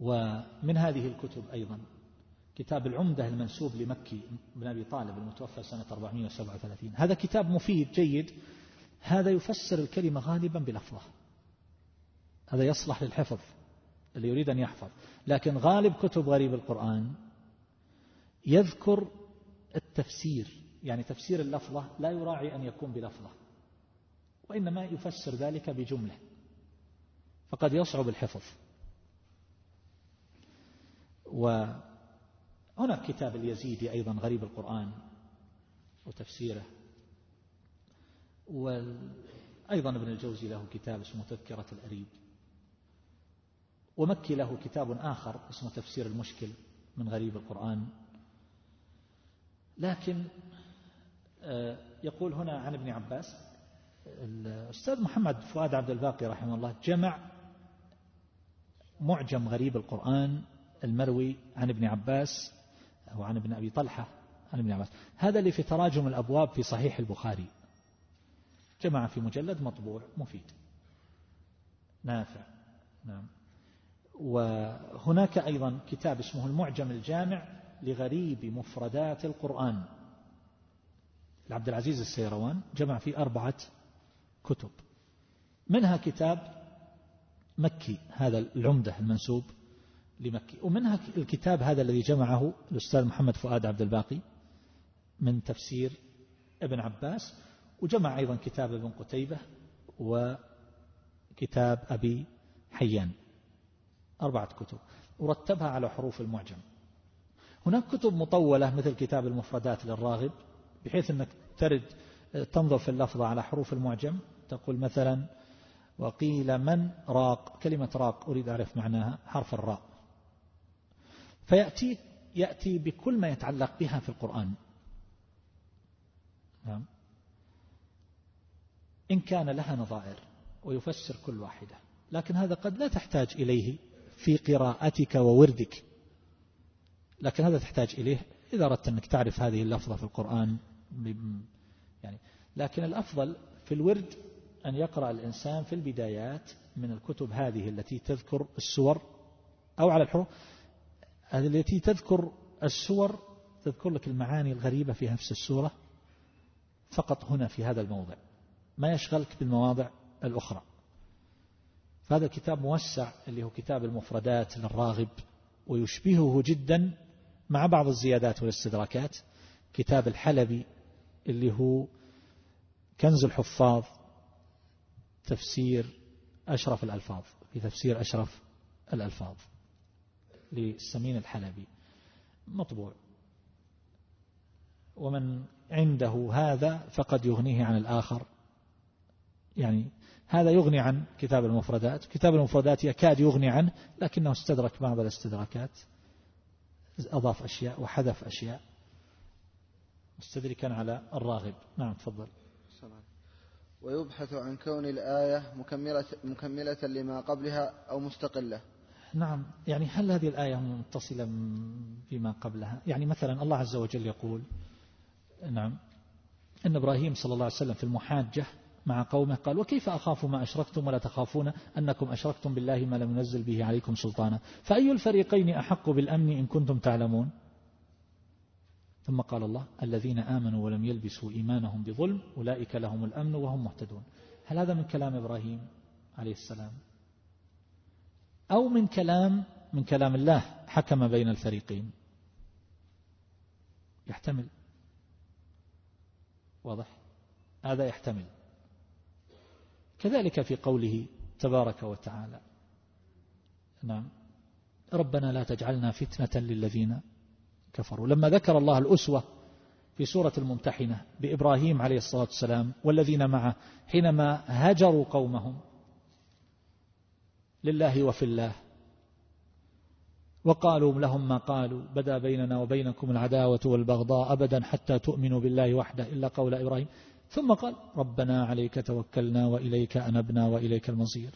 ومن هذه الكتب أيضا كتاب العمدة المنسوب لمكي بن أبي طالب المتوفى سنة 437 هذا كتاب مفيد جيد. هذا يفسر الكلمة غالبا بلفظه هذا يصلح للحفظ اللي يريد أن يحفظ. لكن غالب كتب غريب القرآن يذكر التفسير. يعني تفسير اللفظة لا يراعي أن يكون بلفظة وإنما يفسر ذلك بجملة. فقد يصعب الحفظ. وهناك كتاب اليزيدي أيضا غريب القرآن وتفسيره. وأيضا ابن الجوزي له كتاب اسمه تذكرة الأريب. ومكي له كتاب آخر اسمه تفسير المشكل من غريب القرآن. لكن آه، يقول هنا عن ابن عباس الأستاذ محمد فؤاد عبد الباقي رحمه الله جمع معجم غريب القرآن المروي عن ابن عباس أو عن ابن أبي طلحة عن ابن عباس. هذا اللي في تراجم الأبواب في صحيح البخاري. جمع في مجلد مطبوع مفيد. نافع. نعم. وهناك أيضا كتاب اسمه المعجم الجامع لغريب مفردات القرآن. لعبد العزيز السيروان جمع فيه أربعة كتب. منها كتاب مكي هذا العمدة المنسوب. لمكي ومنها الكتاب هذا الذي جمعه الأستاذ محمد فؤاد عبد الباقي من تفسير ابن عباس وجمع أيضا كتاب ابن قتيبة وكتاب أبي حيان. أربعة كتب. ورتبها على حروف المعجم. هناك كتب مطولة مثل كتاب المفردات للراغب بحيث أنك ترد تنظر في اللفظة على حروف المعجم. تقول مثلا وقيل من راق كلمة راق أريد أعرف معناها حرف الراء. فيأتي يأتي بكل ما يتعلق بها في القرآن. نعم. إن كان لها نظائر ويفسر كل واحدة. لكن هذا قد لا تحتاج إليه في قراءتك ووردك. لكن هذا تحتاج إليه إذا أردت أنك تعرف هذه اللفظة في القرآن. يعني لكن الأفضل في الورد أن يقرأ الإنسان في البدايات من الكتب هذه التي تذكر السور أو على الحروف. هذه التي تذكر السور تذكر لك المعاني الغريبة في نفس السورة فقط هنا في هذا الموضع. ما يشغلك بالمواضع الأخرى. فهذا الكتاب موسع اللي هو كتاب المفردات للراغب ويشبهه جدا مع بعض الزيادات والاستدراكات. كتاب الحلبي اللي هو كنز الحفاظ تفسير أشرف الألفاظ في تفسير أشرف الألفاظ. للسمين الحلبي مطبوع. ومن عنده هذا فقد يغنيه عن الآخر. يعني هذا يغني عن كتاب المفردات. كتاب المفردات يكاد يغني عنه لكنه استدرك بعض الاستدراكات. أضاف أشياء وحذف أشياء. مستدركا على الراغب. نعم تفضل. ويبحث عن كون الآية مكملة, مكملة لما قبلها أو مستقلة. نعم يعني هل هذه الآية متصلة بما قبلها؟ يعني مثلا الله عز وجل يقول نعم أن إبراهيم صلى الله عليه وسلم في المحاجة مع قومه قال وكيف أخاف ما أشركتم ولا تخافون أنكم أشركتم بالله ما لم ينزل به عليكم سلطانا؟ فأي الفريقين أحق بالأمن إن كنتم تعلمون؟ ثم قال الله الذين آمنوا ولم يلبسوا إيمانهم بظلم أولئك لهم الأمن وهم مهتدون. هل هذا من كلام إبراهيم عليه السلام؟ أو من كلام من كلام الله حكم بين الفريقين. يحتمل. واضح؟ هذا يحتمل. كذلك في قوله تبارك وتعالى. نعم. ربنا لا تجعلنا فتنة للذين كفروا. لما ذكر الله الأسوة في سورة الممتحنة بإبراهيم عليه الصلاة والسلام والذين معه حينما هجروا قومهم لله وفي الله. وقالوا لهم ما قالوا. بدا بيننا وبينكم العداوة والبغضاء أبدا حتى تؤمنوا بالله وحده إلا قول إبراهيم. ثم قال ربنا عليك توكلنا وإليك أنبنا وإليك المصير.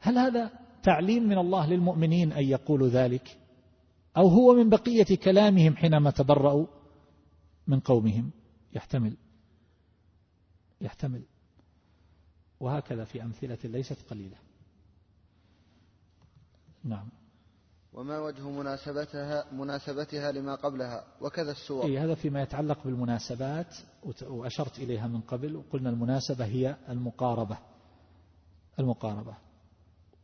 هل هذا تعليم من الله للمؤمنين أن يقولوا ذلك؟ أو هو من بقية كلامهم حينما تبرأوا من قومهم؟ يحتمل. يحتمل. وهكذا في أمثلة ليست قليلة. نعم. وما وجه مناسبتها مناسبتها لما قبلها وكذا السور. إيه هذا فيما يتعلق بالمناسبات وأشرت إليها من قبل وقلنا المناسبة هي المقاربة. المقاربة.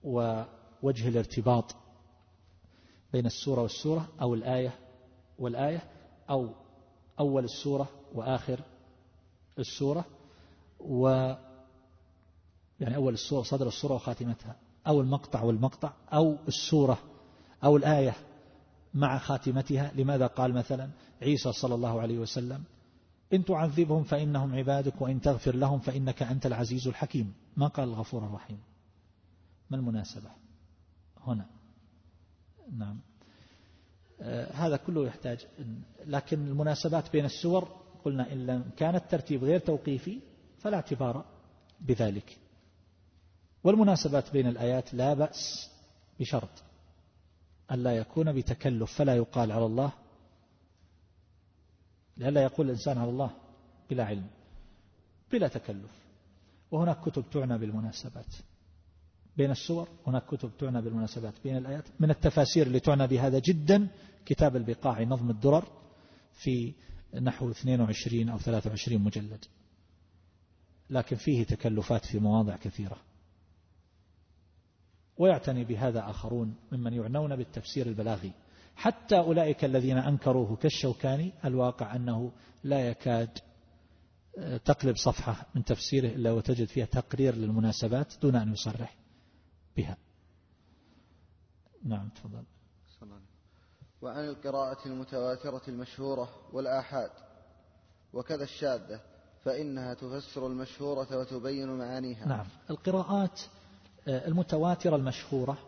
ووجه الارتباط بين السورة والسورة أو الآية والآية أو أول السورة وآخر السورة و يعني أول السورة صدر السورة وخاتمتها. أو المقطع والمقطع أو السورة أو الآية مع خاتمتها. لماذا قال مثلا عيسى صلى الله عليه وسلم إن تعذبهم فإنهم عبادك وإن تغفر لهم فإنك أنت العزيز الحكيم. ما قال الغفور الرحيم؟ ما المناسبة؟ هنا. نعم. آه هذا كله يحتاج لكن المناسبات بين السور قلنا إن كان الترتيب غير توقيفي فلا اعتبار بذلك. والمناسبات بين الآيات لا بأس بشرط ألا يكون بتكلف فلا يقال على الله لئلا يقول الإنسان على الله بلا علم بلا تكلف. وهناك كتب تعنى بالمناسبات بين السور هناك كتب تعنى بالمناسبات بين الآيات. من التفاسير اللي تعنى بهذا جدا كتاب البقاع نظم الدرر في نحو 22 أو 23 مجلد لكن فيه تكلفات في مواضع كثيرة. ويعتني بهذا آخرون ممن يعنون بالتفسير البلاغي. حتى أولئك الذين أنكروه كالشوكاني الواقع أنه لا يكاد آه، تقلب صفحة من تفسيره إلا وتجد فيها تقرير للمناسبات دون أن يصرح بها. نعم تفضل. وعن القراءة المتواترة المشهورة والآحاد وكذا الشاذة فإنها تفسر المشهورة وتبين معانيها. نعم القراءات المتواترة المشهورة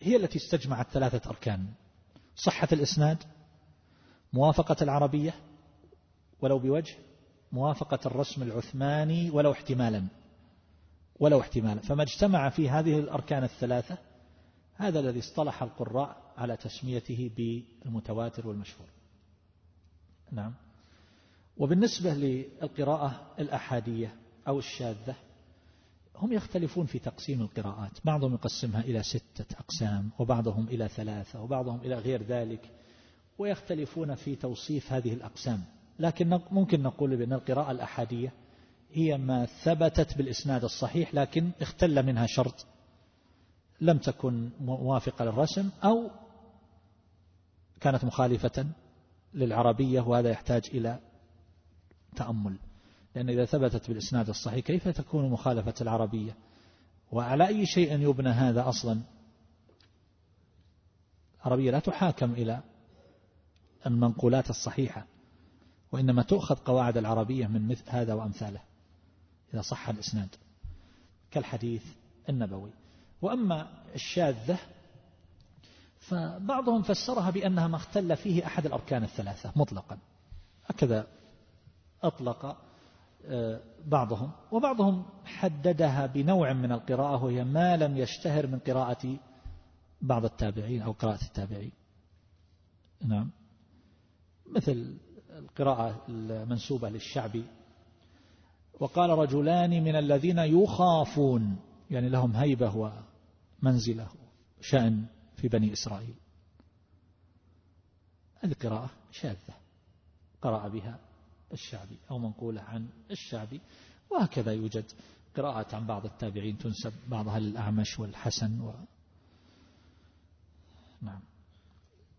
هي التي استجمعت ثلاثة أركان. صحة الإسناد موافقة العربية ولو بوجه موافقة الرسم العثماني ولو احتمالا. ولو احتمالا. فما اجتمع في هذه الأركان الثلاثة هذا الذي اصطلح القراء على تسميته بالمتواتر والمشهور. نعم. وبالنسبة للقراءة الأحادية أو الشاذة هم يختلفون في تقسيم القراءات. بعضهم يقسمها إلى ستة أقسام وبعضهم إلى ثلاثة وبعضهم إلى غير ذلك ويختلفون في توصيف هذه الأقسام. لكن ممكن نقول بأن القراءة الأحادية هي ما ثبتت بالإسناد الصحيح لكن اختل منها شرط لم تكن موافقة للرسم أو كانت مخالفة للعربية وهذا يحتاج إلى تأمل. لأن إذا ثبتت بالإسناد الصحيح كيف تكون مخالفة العربية؟ وعلى أي شيء يبنى هذا أصلا؟ العربية لا تحاكم إلى المنقولات الصحيحة وإنما تؤخذ قواعد العربية من مثل هذا وأمثاله إذا صح الإسناد. كالحديث النبوي. وأما الشاذة فبعضهم فسرها بأنها ما اختل فيه أحد الأركان الثلاثة مطلقا. هكذا أطلق بعضهم وبعضهم حددها بنوع من القراءة وهي ما لم يشتهر من قراءة بعض التابعين أو قراءة التابعين. نعم. مثل القراءة المنسوبة للشعبي. وقال رجلان من الذين يخافون يعني لهم هيبة ومنزلة شأن في بني إسرائيل. هذه قراءة شاذة قرأ بها. الشعبي أو منقولة عن الشعبي وهكذا يوجد قراءة عن بعض التابعين تنسب بعضها للأعمش والحسن و... نعم.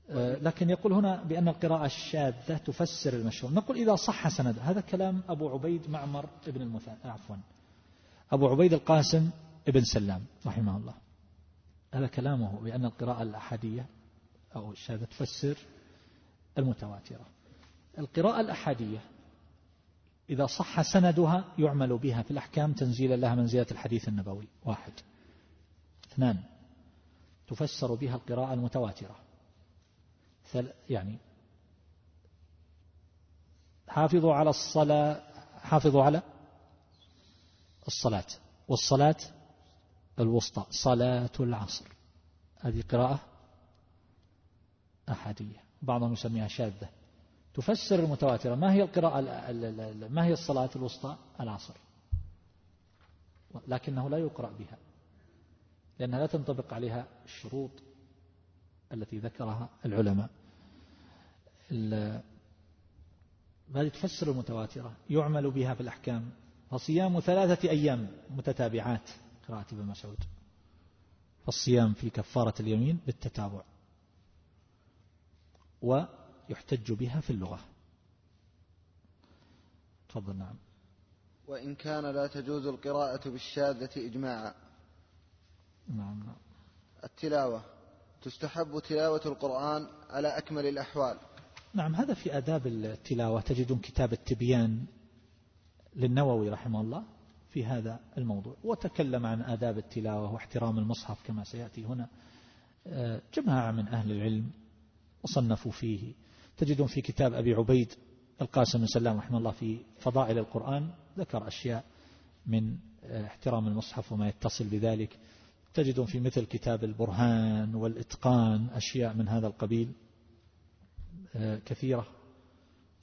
آه، لكن يقول هنا بأن القراءة الشاذة تفسر المشهور. نقول إذا صح سند هذا كلام أبو عبيد معمر ابن المثنى عفوا أبو عبيد القاسم ابن سلام رحمه الله. هذا كلامه بأن القراءة الأحادية أو الشاذة تفسر المتواترة. القراءة الأحادية إذا صح سندها يعمل بها في الأحكام تنزيلا لها منزلة الحديث النبوي. واحد. اثنان. تفسر بها القراءة المتواترة. يعني حافظوا على الصلاة حافظوا على الصلاة. والصلاة الوسطى. صلاة العصر. هذه قراءة أحادية. بعضهم يسميها شاذة. تفسر المتواترة. ما هي القراءة ما هي الصلاة الوسطى؟ العصر. لكنه لا يقرأ بها. لأنها لا تنطبق عليها الشروط التي ذكرها العلماء. هذه تفسر المتواترة. يعمل بها في الأحكام. فصيام ثلاثة أيام متتابعات. قراءة ابن مسعود. فالصيام في كفارة اليمين بالتتابع. ويحتج بها في اللغة. تفضل نعم. وإن كان لا تجوز القراءة بالشاذة إجماعا. نعم نعم. التلاوة. تستحب تلاوة القرآن على أكمل الأحوال. نعم هذا في آداب التلاوة. تجدون كتاب التبيان للنووي رحمه الله في هذا الموضوع. وتكلم عن آداب التلاوة واحترام المصحف كما سيأتي هنا. آه، جماعة من أهل العلم وصنفوا فيه. تجدون في كتاب أبي عبيد القاسم بن سلام رحمه الله في فضائل القرآن ذكر أشياء من آه، احترام المصحف وما يتصل بذلك. تجدون في مثل كتاب البرهان والإتقان أشياء من هذا القبيل آه، كثيرة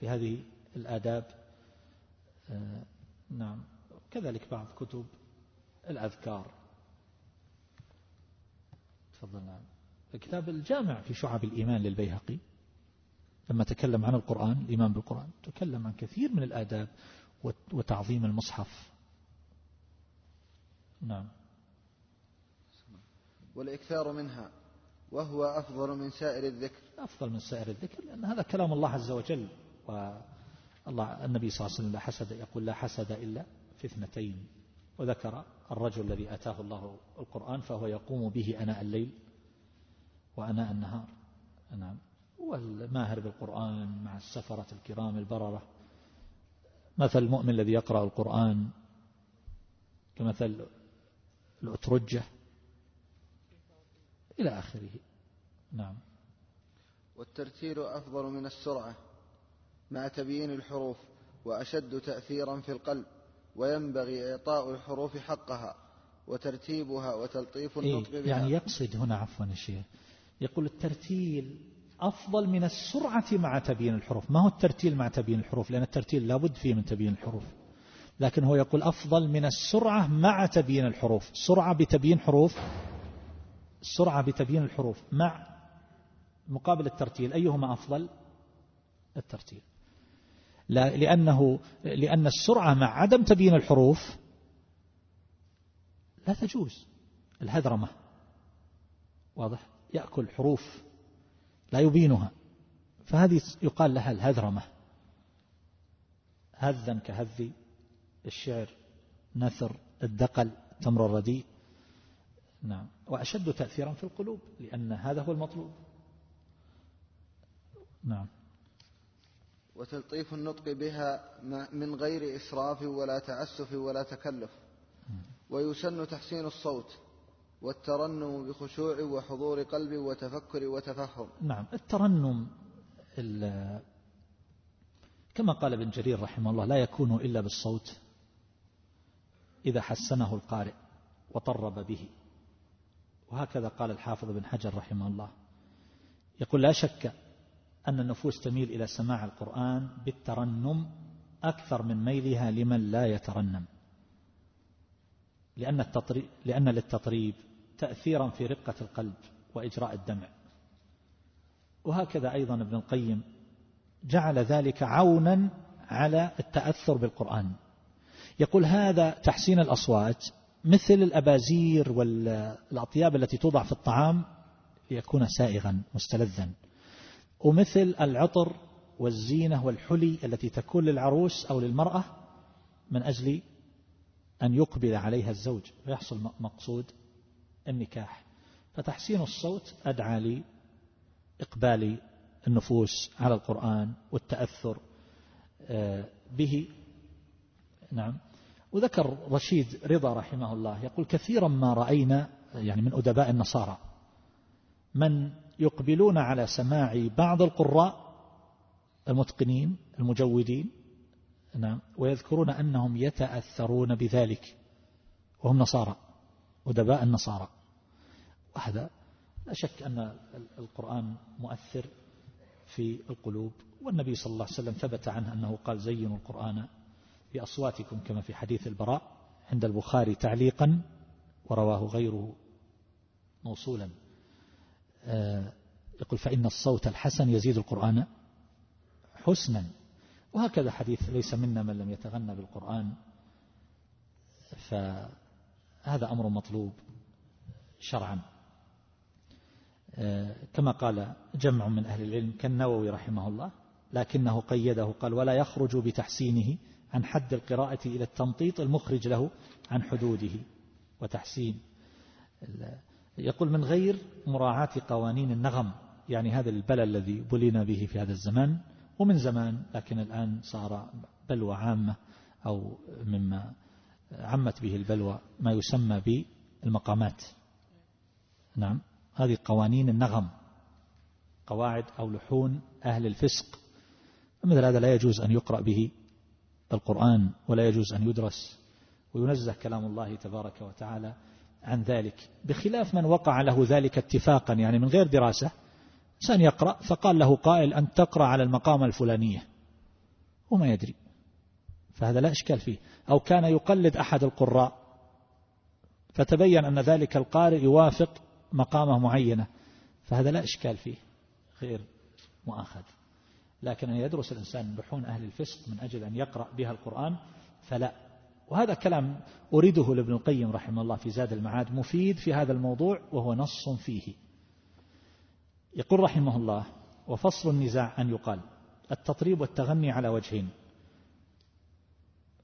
في هذه الآداب. نعم. كذلك بعض كتب الأذكار. تفضل نعم. الكتاب الجامع في شعب الإيمان للبيهقي. لما تكلم عن القرآن الإيمان بالقرآن تكلم عن كثير من الآداب وتعظيم المصحف. نعم. والإكثار منها وهو أفضل من سائر الذكر. أفضل من سائر الذكر لأن هذا كلام الله عز وجل. والله النبي صلى الله عليه وسلم لا حسد يقول لا حسد إلا في اثنتين. وذكر الرجل الذي أتاه الله القرآن فهو يقوم به أناء الليل وأناء النهار. نعم. والماهر بالقرآن مع السفرة الكرام البررة. مثل المؤمن الذي يقرأ القرآن كمثل الأترجة إلى آخره. نعم. والترتيل أفضل من السرعة مع تبيين الحروف وأشد تأثيرا في القلب وينبغي إعطاء الحروف حقها وترتيبها وتلطيف إيه، النطق بها. يعني يقصد هنا عفوا الشيخ يقول الترتيل أفضل من السرعة مع تبيين الحروف. ما هو الترتيل مع تبيين الحروف؟ لأن الترتيل لابد فيه من تبيين الحروف. لكن هو يقول أفضل من السرعة مع تبيين الحروف. سرعة بتبيين حروف. السرعة بتبيين الحروف مع مقابل الترتيل. أيهما أفضل؟ الترتيل. لا لأنه لأن السرعة مع عدم تبيين الحروف لا تجوز. الهذرمة واضح؟ يأكل حروف لا يبينها. فهذه يقال لها الهذرمة. هذا كهذ الشعر نثر الدقل تمر الرديء نعم. وأشد تأثيرا في القلوب لأن هذا هو المطلوب. نعم. وتلطيف النطق بها من غير إسراف ولا تعسف ولا تكلف. ويسن تحسين الصوت. والترنم بخشوع وحضور قلب وتفكر وتفهم. نعم الترنم كما قال ابن جرير رحمه الله لا يكون إلا بالصوت إذا حسنه القارئ وطرب به. وهكذا قال الحافظ بن حجر رحمه الله. يقول لا شك أن النفوس تميل إلى سماع القرآن بالترنم أكثر من ميلها لمن لا يترنم. لأن, التطريب لأن للتطريب تأثيرا في رقة القلب وإجراء الدمع. وهكذا أيضا ابن القيم جعل ذلك عونا على التأثر بالقرآن. يقول هذا تحسين الأصوات مثل الأبازير والأطياب التي توضع في الطعام ليكون سائغا مستلذا. ومثل العطر والزينة والحلي التي تكون للعروس أو للمرأة من أجل أن يقبل عليها الزوج. ويحصل مقصود النكاح. فتحسين الصوت أدعى لإقبال النفوس على القرآن والتأثر آه، به. نعم. وذكر رشيد رضا رحمه الله يقول كثيرا ما رأينا يعني من أدباء النصارى من يقبلون على سماع بعض القراء المتقنين المجودين نعم ويذكرون أنهم يتأثرون بذلك وهم نصارى. أدباء النصارى. وهذا لا شك أن القرآن مؤثر في القلوب والنبي صلى الله عليه وسلم ثبت عنه أنه قال زينوا القرآن بأصواتكم كما في حديث البراء عند البخاري تعليقا ورواه غيره موصولا. آه، يقول فإن الصوت الحسن يزيد القرآن حسنا. وهكذا حديث ليس منا من لم يتغنى بالقرآن فهذا أمر مطلوب شرعا. آه، كما قال جمع من أهل العلم كالنووي رحمه الله لكنه قيده قال ولا يخرج بتحسينه عن حد القراءة إلى التمطيط المخرج له عن حدوده. وتحسين يقول من غير مراعاة قوانين النغم. يعني هذا البلى الذي بلينا به في هذا الزمان ومن زمان لكن الآن صار بلوى عامة أو مما عمت به البلوى ما يسمى بالمقامات. نعم. هذه قوانين النغم قواعد أو لحون أهل الفسق. مثل هذا لا يجوز أن يقرأ به القرآن ولا يجوز أن يدرس. وينزه كلام الله تبارك وتعالى عن ذلك. بخلاف من وقع له ذلك اتفاقا يعني من غير دراسة إنسان يقرأ فقال له قائل أن تقرأ على المقام الفلانية. وما يدري. فهذا لا إشكال فيه. أو كان يقلد أحد القراء فتبين أن ذلك القارئ يوافق مقامة معينة فهذا لا إشكال فيه غير مؤاخذ. لكن أن يدرس الإنسان لحون أهل الفسق من أجل أن يقرأ بها القرآن فلا. وهذا كلام أريده لابن القيم رحمه الله في زاد المعاد مفيد في هذا الموضوع وهو نص فيه. يقول رحمه الله وفصل النزاع أن يقال التطريب والتغني على وجهين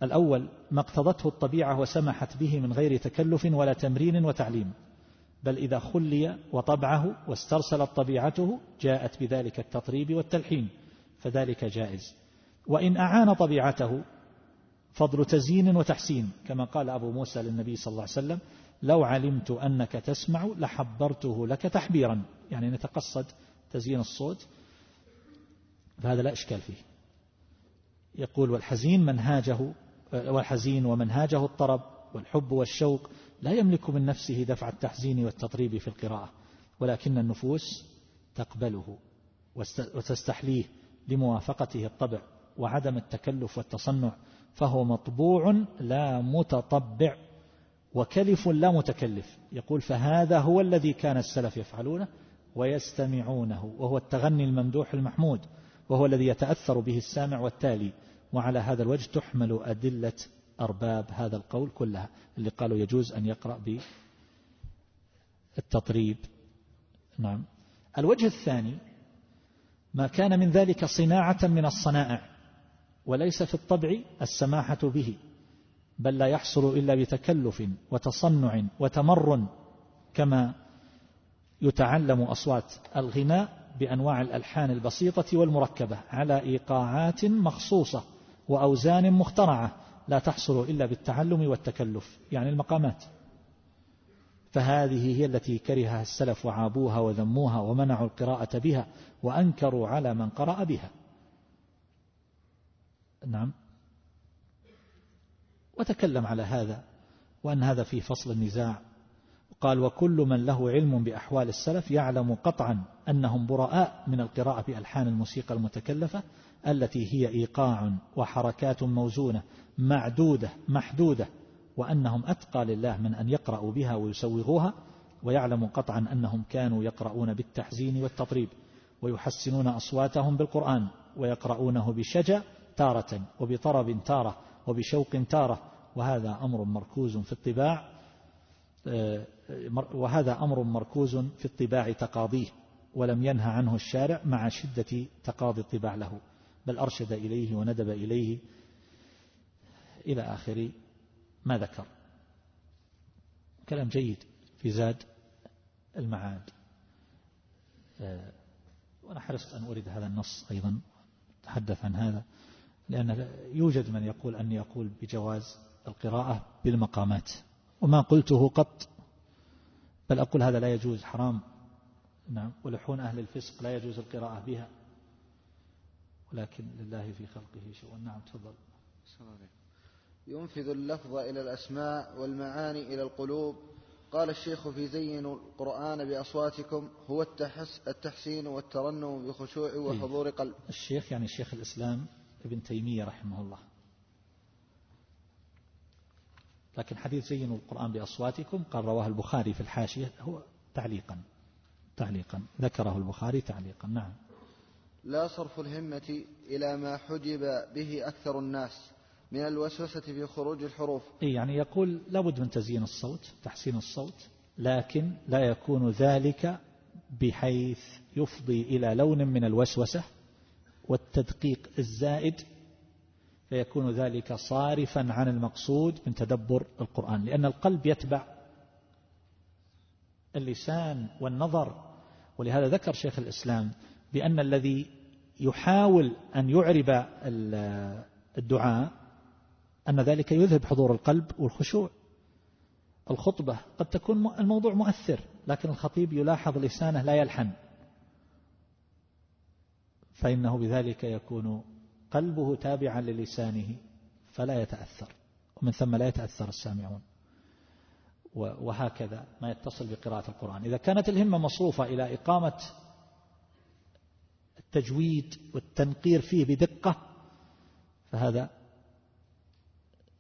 الأول ما اقتضته الطبيعة وسمحت به من غير تكلف ولا تمرين وتعليم. بل إذا خلي وطبعه واسترسلت طبيعته جاءت بذلك التطريب والتلحين. فذلك جائز. وإن أعان طبيعته فضل تزيين وتحسين. كما قال أبو موسى للنبي صلى الله عليه وسلم لو علمت أنك تسمع لحبرته لك تحبيرا. يعني نتقصد تزيين الصوت. فهذا لا إشكال فيه. يقول والحزين منهاجه والحزين ومنهاجه الطرب والحب والشوق لا يملك من نفسه دفع التحزين والتطريب في القراءة ولكن النفوس تقبله وتستحليه لموافقته الطبع وعدم التكلف والتصنع فهو مطبوع لا متطبع وكلف لا متكلف. يقول فهذا هو الذي كان السلف يفعلونه ويستمعونه وهو التغني الممدوح المحمود وهو الذي يتأثر به السامع والتالي وعلى هذا الوجه تحمل أدلة أرباب هذا القول كلها اللي قالوا يجوز أن يقرأ بالتطريب. نعم. الوجه الثاني ما كان من ذلك صناعة من الصنائع وليس في الطبع السماحة به بل لا يحصل إلا بتكلف وتصنع وتمرن كما يتعلم أصوات الغناء بأنواع الألحان البسيطة والمركبة على إيقاعات مخصوصة. وأوزان مخترعة لا تحصل إلا بالتعلم والتكلف يعني المقامات. فهذه هي التي كرهها السلف وعابوها وذموها ومنعوا القراءة بها وأنكروا على من قرأ بها. نعم. وتكلم على هذا وأن هذا في فصل النزاع. قال وكل من له علم بأحوال السلف يعلم قطعا أنهم براء من القراءة بألحان الموسيقى المتكلفة التي هي إيقاع وحركات موزونة معدودة محدودة وأنهم أتقى لله من أن يقرأوا بها ويسوغوها ويعلم قطعا أنهم كانوا يقرؤون بالتحزين والتطريب ويحسنون أصواتهم بالقرآن ويقرؤونه بشجع تارة وبطرب تارة وبشوق تارة وهذا أمر مركوز في الطباع آه، وهذا أمر مركوز في الطباع تقاضيه ولم ينهى عنه الشارع مع شدة تقاضي الطباع له. بل أرشد إليه وندب إليه إلى آخر ما ذكر. كلام جيد في زاد المعاد. آه، وأنا حرصت أن أريد هذا النص أيضا تحدث عن هذا لأن يوجد من يقول أني يقول بجواز القراءة بالمقامات. وما قلته قط بل أقول هذا لا يجوز حرام. نعم ولحون أهل الفسق لا يجوز القراءة بها. ولكن لله في خلقه شيء. نعم تفضل. ينفذ اللفظ إلى الأسماء والمعاني إلى القلوب. قال الشيخ في زين القرآن بأصواتكم هو التحسين والترنم بخشوع إيه. وحضور قلب. الشيخ يعني شيخ الإسلام ابن تيمية رحمه الله. لكن حديث زينوا القرآن بأصواتكم قال رواه البخاري في الحاشية هو تعليقا تعليقا ذكره البخاري تعليقا. نعم. لا صرف الهمة إلى ما حجب به أكثر الناس من الوسوسة في خروج الحروف. إيه يعني يقول لابد من تزيين الصوت تحسين الصوت لكن لا يكون ذلك بحيث يفضي إلى لون من الوسوسة والتدقيق الزائد فيكون ذلك صارفا عن المقصود من تدبر القرآن لأن القلب يتبع اللسان والنظر. ولهذا ذكر شيخ الإسلام بأن الذي يحاول أن يعرب الدعاء أن ذلك يذهب حضور القلب والخشوع. الخطبة قد تكون الموضوع مؤثر لكن الخطيب يلاحظ لسانه لا يلحن. فإنه بذلك يكون قلبه تابعا للسانه فلا يتأثر. ومن ثم لا يتأثر السامعون. وهكذا ما يتصل بقراءة القرآن. إذا كانت الهمة مصروفة إلى إقامة التجويد والتنقير فيه بدقة فهذا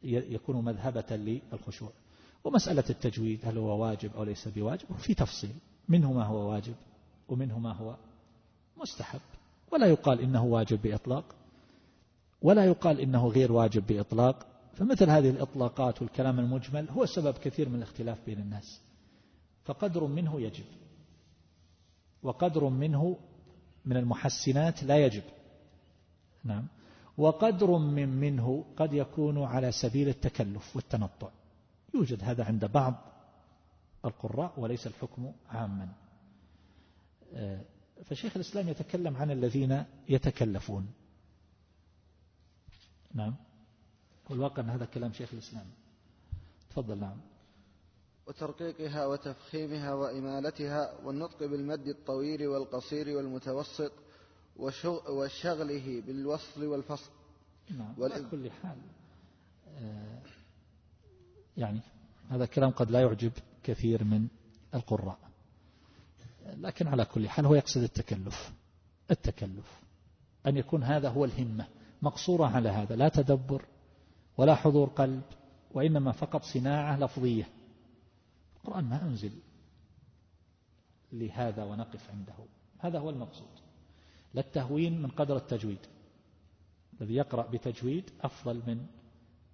يكون مذهبة للخشوع. ومسألة التجويد هل هو واجب أو ليس بواجب؟ في تفصيل منه ما هو واجب ومنه ما هو مستحب. ولا يقال إنه واجب بإطلاق ولا يقال إنه غير واجب بإطلاق. فمثل هذه الإطلاقات والكلام المجمل هو سبب كثير من الاختلاف بين الناس. فقدر منه يجب وقدر منه من المحسنات لا يجب. نعم. وقدر من منه قد يكون على سبيل التكلف والتنطع. يوجد هذا عند بعض القراء وليس الحكم عاما. آه، فشيخ الإسلام يتكلم عن الذين يتكلفون. نعم. والواقع أن هذا كلام شيخ الإسلام. تفضل. نعم. وترقيقها وتفخيمها وإمالتها والنطق بالمد الطويل والقصير والمتوسط وشغله بالوصل والفصل. نعم على كل حال آه، يعني هذا الكلام قد لا يعجب كثير من القراء. لكن على كل حال هو يقصد التكلف التكلف. أن يكون هذا هو الهمة مقصورة على هذا لا تدبر ولا حضور قلب وإنما فقط صناعة لفظية. القرآن ما أنزل لهذا ونقف عنده. هذا هو المقصود. لا التهوين من قدر التجويد. الذي يقرأ بتجويد أفضل من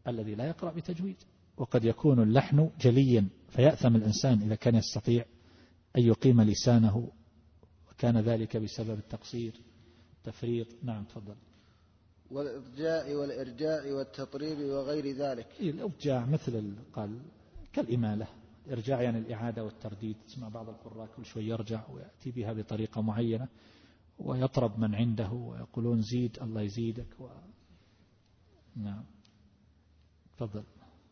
الذي لا يقرأ بتجويد. وقد يكون اللحن جليا فيأثم الإنسان إذا كان يستطيع أن يقيم لسانه وكان ذلك بسبب التقصير تفريط نعم تفضل. والإرجاء والإرجاء والتطريب وغير ذلك. إيه الإرجاع مثل قال كالإمالة. الإرجاع يعني الإعادة والترديد تسمع بعض القراء كل شوي يرجع ويأتي بها بطريقة معينة ويطرب من عنده ويقولون زيد الله يزيدك و... نعم. تفضل.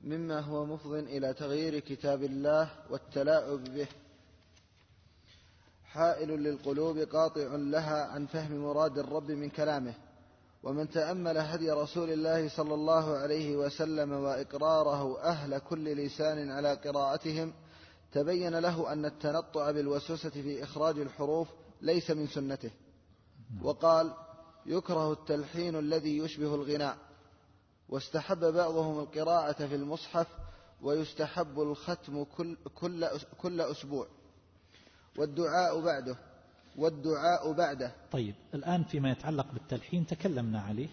مما هو مفض إلى تغيير كتاب الله والتلاعب به. حائل للقلوب قاطع لها عن فهم مراد الرب من كلامه. ومن تأمل هدي رسول الله صلى الله عليه وسلم وإقراره أهل كل لسان على قراءتهم تبين له أن التنطع بالوسوسة في إخراج الحروف ليس من سنته. وقال يكره التلحين الذي يشبه الغناء. واستحب بعضهم القراءة في المصحف ويستحب الختم كل, كل, كل أسبوع. والدعاء بعده والدعاء بعده. طيب الآن فيما يتعلق بالتلحين تكلمنا عليه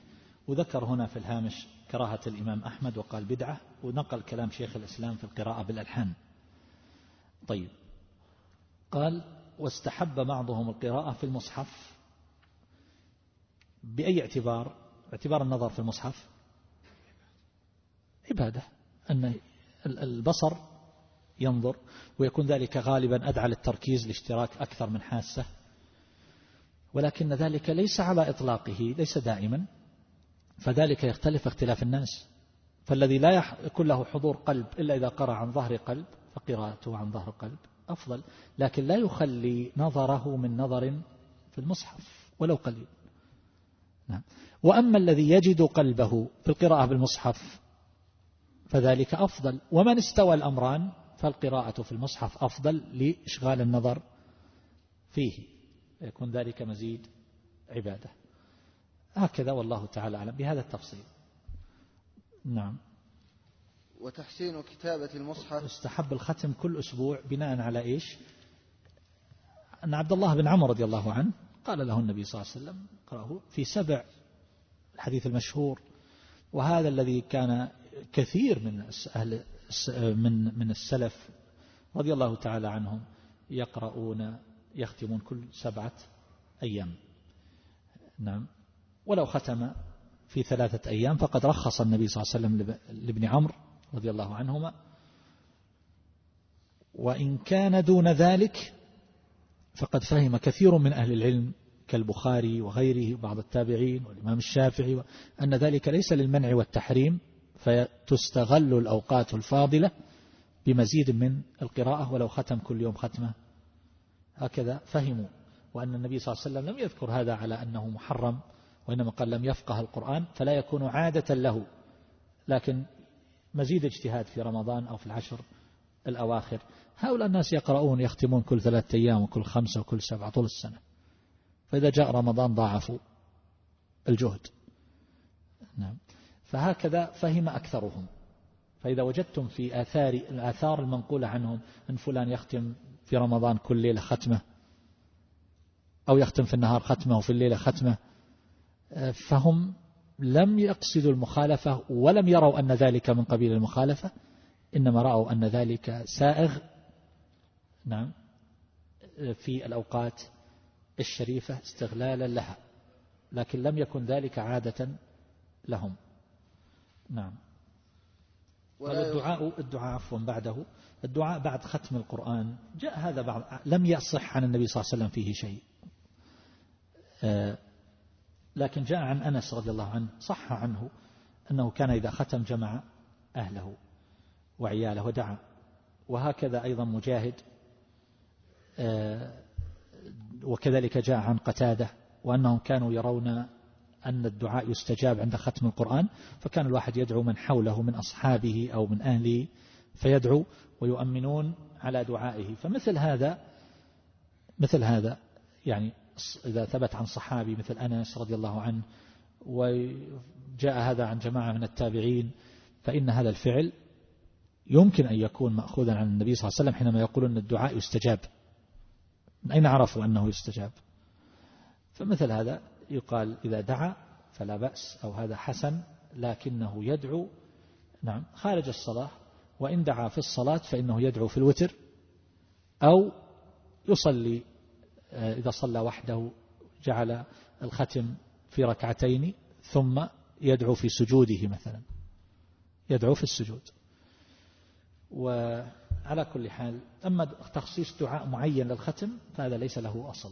وذكر هنا في الهامش كراهة الإمام أحمد وقال بدعة ونقل كلام شيخ الإسلام في القراءة بالألحان. طيب قال واستحب بعضهم القراءة في المصحف. بأي اعتبار؟ اعتبار النظر في المصحف. عبادة. أن البصر ينظر ويكون ذلك غالبا أدعى للتركيز لاشتراك أكثر من حاسة. ولكن ذلك ليس على إطلاقه ليس دائما. فذلك يختلف اختلاف الناس. فالذي لا يكون له حضور قلب إلا إذا قرأ عن ظهر قلب فقراءته عن ظهر قلب أفضل. لكن لا يخلي نظره من نظر في المصحف ولو قليل. نعم. وأما الذي يجد قلبه في القراءة بالمصحف فذلك أفضل. ومن استوى الأمران فالقراءة في المصحف أفضل لإشغال النظر فيه. يكون ذلك مزيد عبادة. هكذا والله تعالى أعلم بهذا التفصيل. نعم. وتحسين كتابة المصحف. استحب الختم كل أسبوع بناء على إيش؟ أن عبد الله بن عمر رضي الله عنه قال له النبي صلى الله عليه وسلم قرأه في سبع الحديث المشهور وهذا الذي كان كثير من أهل من من السلف رضي الله تعالى عنهم يقرؤون يختمون كل سبعة أيام. نعم. ولو ختم في ثلاثة أيام فقد رخص النبي صلى الله عليه وسلم لابن عمرو رضي الله عنهما. وإن كان دون ذلك فقد فهم كثير من أهل العلم كالبخاري وغيره بعض التابعين والإمام الشافعي أن ذلك ليس للمنع والتحريم فتستغل الأوقات الفاضلة بمزيد من القراءة. ولو ختم كل يوم ختمة هكذا فهموا وأن النبي صلى الله عليه وسلم لم يذكر هذا على أنه محرم وإنما قال لم يفقه القرآن فلا يكون عادة له. لكن مزيد اجتهاد في رمضان أو في العشر الأواخر. هؤلاء الناس يقرؤون يختمون كل ثلاثة أيام وكل خمسة وكل سبعة طول السنة. فإذا جاء رمضان ضاعفوا الجهد. نعم. فهكذا فهم أكثرهم. فإذا وجدتم في آثار الآثار المنقولة عنهم أن فلان يختم في رمضان كل ليلة ختمة. أو يختم في النهار ختمة وفي الليلة ختمة. فهم لم يقصدوا المخالفة ولم يروا أن ذلك من قبيل المخالفة إنما رأوا أن ذلك سائغ نعم في الأوقات الشريفة استغلالا لها لكن لم يكن ذلك عادة لهم. نعم. الدعاء الدعاء عفوا بعده. الدعاء بعد ختم القرآن جاء هذا بعض لم يصح عن النبي صلى الله عليه وسلم فيه شيء. آه، لكن جاء عن أنس رضي الله عنه صح عنه أنه كان إذا ختم جمع أهله وعياله ودعا. وهكذا أيضا مجاهد آه، وكذلك جاء عن قتادة وأنهم كانوا يرون أن الدعاء يستجاب عند ختم القرآن فكان الواحد يدعو من حوله من أصحابه أو من أهله. فيدعو ويؤمنون على دعائه. فمثل هذا مثل هذا يعني إذا ثبت عن صحابي مثل أنس رضي الله عنه وجاء هذا عن جماعة من التابعين فإن هذا الفعل يمكن أن يكون مأخوذا عن النبي صلى الله عليه وسلم حينما يقول أن الدعاء يستجاب. من أين عرفوا أنه يستجاب؟ فمثل هذا يقال إذا دعا فلا بأس أو هذا حسن لكنه يدعو. نعم خارج الصلاة وإن دعا في الصلاة فإنه يدعو في الوتر أو يصلي آه، إذا صلى وحده جعل الختم في ركعتين ثم يدعو في سجوده مثلا. يدعو في السجود. وعلى كل حال أما تخصيص دعاء معين للختم فهذا ليس له أصل.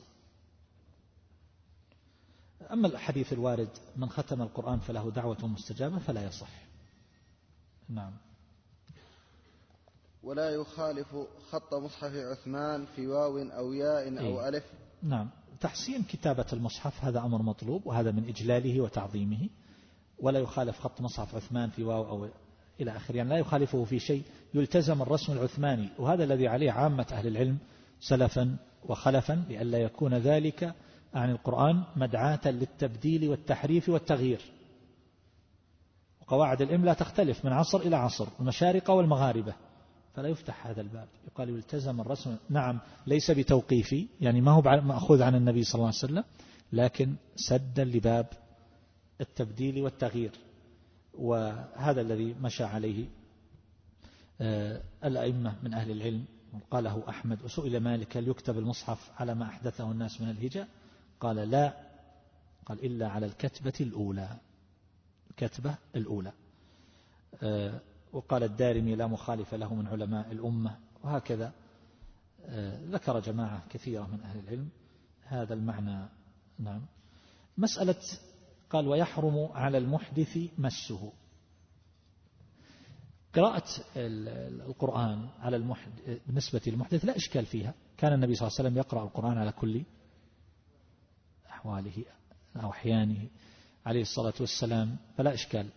أما الحديث الوارد من ختم القرآن فله دعوة مستجابة فلا يصح. نعم. ولا يخالف خط مصحف عثمان في واو أو ياء أو إيه؟ ألف. نعم. تحسين كتابة المصحف هذا أمر مطلوب وهذا من إجلاله وتعظيمه. ولا يخالف خط مصحف عثمان في واو أو إلى آخر يعني لا يخالفه في شيء يلتزم الرسم العثماني وهذا الذي عليه عامة أهل العلم سلفا وخلفا لئلا يكون ذلك عن القرآن مدعاة للتبديل والتحريف والتغيير. وقواعد الإملاء تختلف من عصر إلى عصر المشارقة والمغاربة. فلا يفتح هذا الباب. يقال يلتزم الرسم. نعم ليس بتوقيفي يعني ما هو مأخوذ عن النبي صلى الله عليه وسلم لكن سدا لباب التبديل والتغيير. وهذا الذي مشى عليه آه، الأئمة من أهل العلم. قاله أحمد وسئل مالك هل يكتب المصحف على ما أحدثه الناس من الهجاء؟ قال لا. قال إلا على الكتبة الأولى. الكتبة الأولى. آه، وقال الدارمي لا مخالف له من علماء الأمة وهكذا آه، ذكر جماعة كثيرة من أهل العلم هذا المعنى. نعم. مسألة قال ويحرم على المحدث مسه. قراءة القرآن على المحدث بالنسبة للمحدث لا إشكال فيها. كان النبي صلى الله عليه وسلم يقرأ القرآن على كل أحواله أو أحيانه عليه الصلاة والسلام فلا إشكال.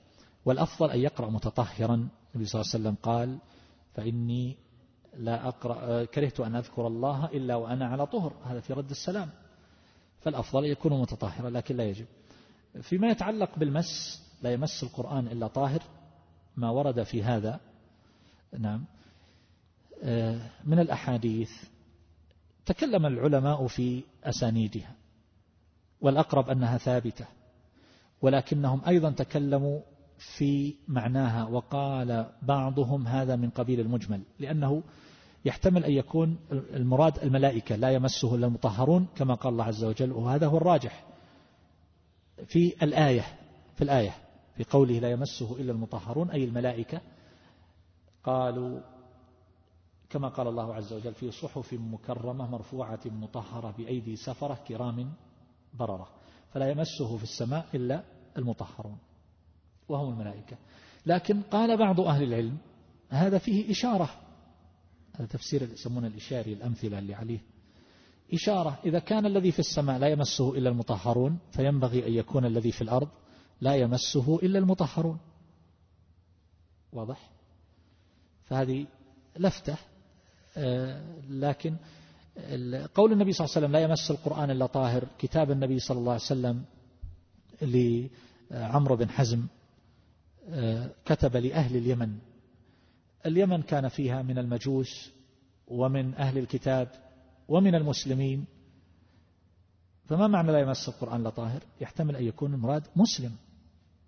والأفضل أن يقرأ متطهرا النبي صلى الله عليه وسلم قال فإني لا أقرأ كرهت أن أذكر الله إلا وأنا على طهر. هذا في رد السلام. فالأفضل يكون متطهرا لكن لا يجب. فيما يتعلق بالمس لا يمس القرآن إلا طاهر ما ورد في هذا. نعم. من الأحاديث تكلم العلماء في أسانيدها والأقرب أنها ثابتة ولكنهم أيضا تكلموا في معناها وقال بعضهم هذا من قبيل المجمل لأنه يحتمل أن يكون المراد الملائكة لا يمسه إلا المطهرون كما قال الله عز وجل وهذا هو الراجح في الآية في الآية في قوله لا يمسه إلا المطهرون أي الملائكة قالوا كما قال الله عز وجل في صحف مكرمة مرفوعة مطهرة بأيدي سفرة كرام بررة فلا يمسه في السماء إلا المطهرون. وهم الملائكة. لكن قال بعض أهل العلم هذا فيه إشارة. هذا تفسير يسمونه الإشاري الأمثلة اللي عليه. إشارة إذا كان الذي في السماء لا يمسه إلا المطهرون فينبغي أن يكون الذي في الأرض لا يمسه إلا المطهرون. واضح؟ فهذه لفتة آه، لكن قول النبي صلى الله عليه وسلم لا يمس القرآن إلا طاهر كتاب النبي صلى الله عليه وسلم لعمرو بن حزم كتب لأهل اليمن. اليمن كان فيها من المجوس ومن أهل الكتاب ومن المسلمين. فما معنى لا يمس القرآن لطاهر يحتمل أن يكون المراد مسلم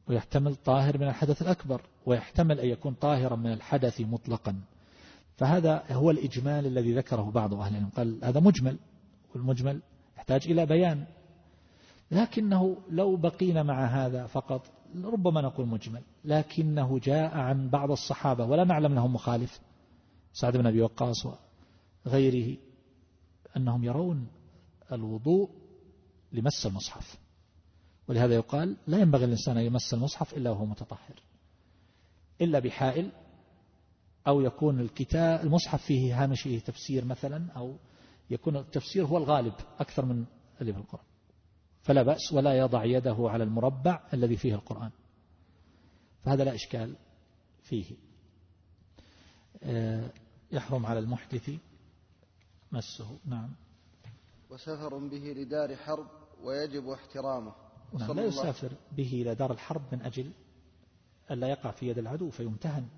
ويحتمل طاهر من الحدث الأكبر ويحتمل أن يكون طاهرا من الحدث مطلقا. فهذا هو الإجمال الذي ذكره بعض أهل العلم. قال هذا مجمل والمجمل يحتاج إلى بيان. لكنه لو بقينا مع هذا فقط ربما نقول مجمل لكنه جاء عن بعض الصحابة ولا نعلم لهم مخالف. سعد بن أبي وقاص وغيره أنهم يرون الوضوء لمس المصحف. ولهذا يقال لا ينبغي الإنسان أن يمس المصحف إلا وهو متطهر إلا بحائل أو يكون الكتاب المصحف فيه هامشه تفسير مثلا أو يكون التفسير هو الغالب أكثر من اللي في القرآن. فلا بأس ولا يضع يده على المربع الذي فيه القرآن. فهذا لا إشكال فيه. آه، يحرم على المحدث مسه. نعم. وسفر به لدار حرب ويجب احترامه. نعم لا يسافر به إلى دار الحرب من أجل ألا يقع في يد العدو فيمتهن.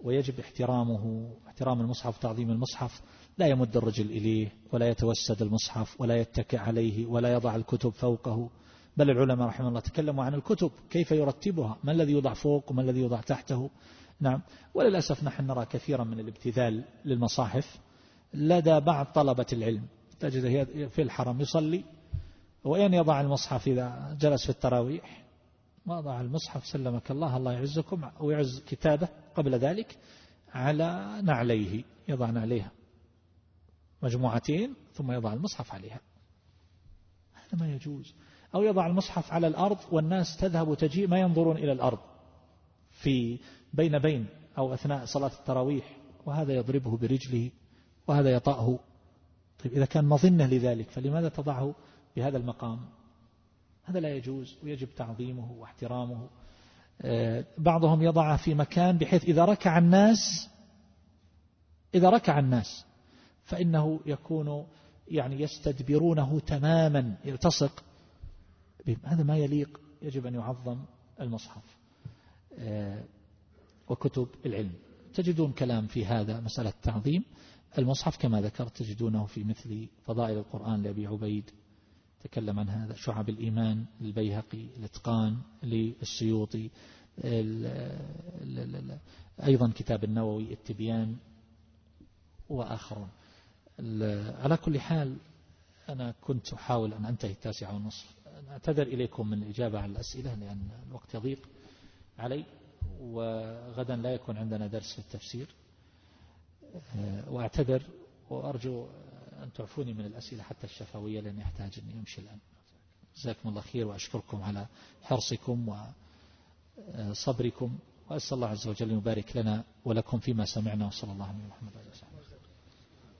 ويجب احترامه احترام المصحف تعظيم المصحف. لا يمد الرجل إليه ولا يتوسد المصحف ولا يتكئ عليه ولا يضع الكتب فوقه. بل العلماء رحمه الله تكلموا عن الكتب كيف يرتبها؟ ما الذي يوضع فوق وما الذي يوضع تحته؟ نعم. وللأسف نحن نرى كثيرا من الابتذال للمصاحف. لدى بعض طلبة العلم. تجد في الحرم يصلي وين يضع المصحف إذا جلس في التراويح؟ وضع المصحف سلمك الله الله يعزكم ويعز كتابه قبل ذلك على نعليه يضع نعليها مجموعتين ثم يضع المصحف عليها. هذا ما يجوز. أو يضع المصحف على الأرض والناس تذهب وتجيء ما ينظرون إلى الأرض في بين بين أو أثناء صلاة التراويح وهذا يضربه برجله وهذا يطأه. طيب إذا كان مظنة لذلك فلماذا تضعه بهذا المقام؟ هذا لا يجوز ويجب تعظيمه واحترامه. آه، بعضهم يضعه في مكان بحيث إذا ركع الناس إذا ركع الناس فإنه يكون يعني يستدبرونه تماما يلتصق هذا ما يليق يجب أن يعظم المصحف. آه، وكتب العلم. تجدون كلام في هذا مسألة تعظيم المصحف كما ذكرت تجدونه في مثل فضائل القرآن لأبي عبيد. تكلم عن هذا شعب الإيمان البيهقي الإتقان للسيوطي أيضا كتاب النووي التبيان وآخرون. على كل حال أنا كنت أحاول أن أنتهي التاسعة والنصف أعتذر إليكم من الإجابة على الأسئلة لأن الوقت يضيق علي وغدا لا يكون عندنا درس في التفسير. وأعتذر وأرجو أن تعفوني من الأسئلة حتى الشفوية لأني أحتاج أن يمشي الآن. جزاكم الله خير وأشكركم على حرصكم وصبركم وأسأل الله عز وجل أن يبارك لنا ولكم فيما سمعنا وصلى الله عليه وسلم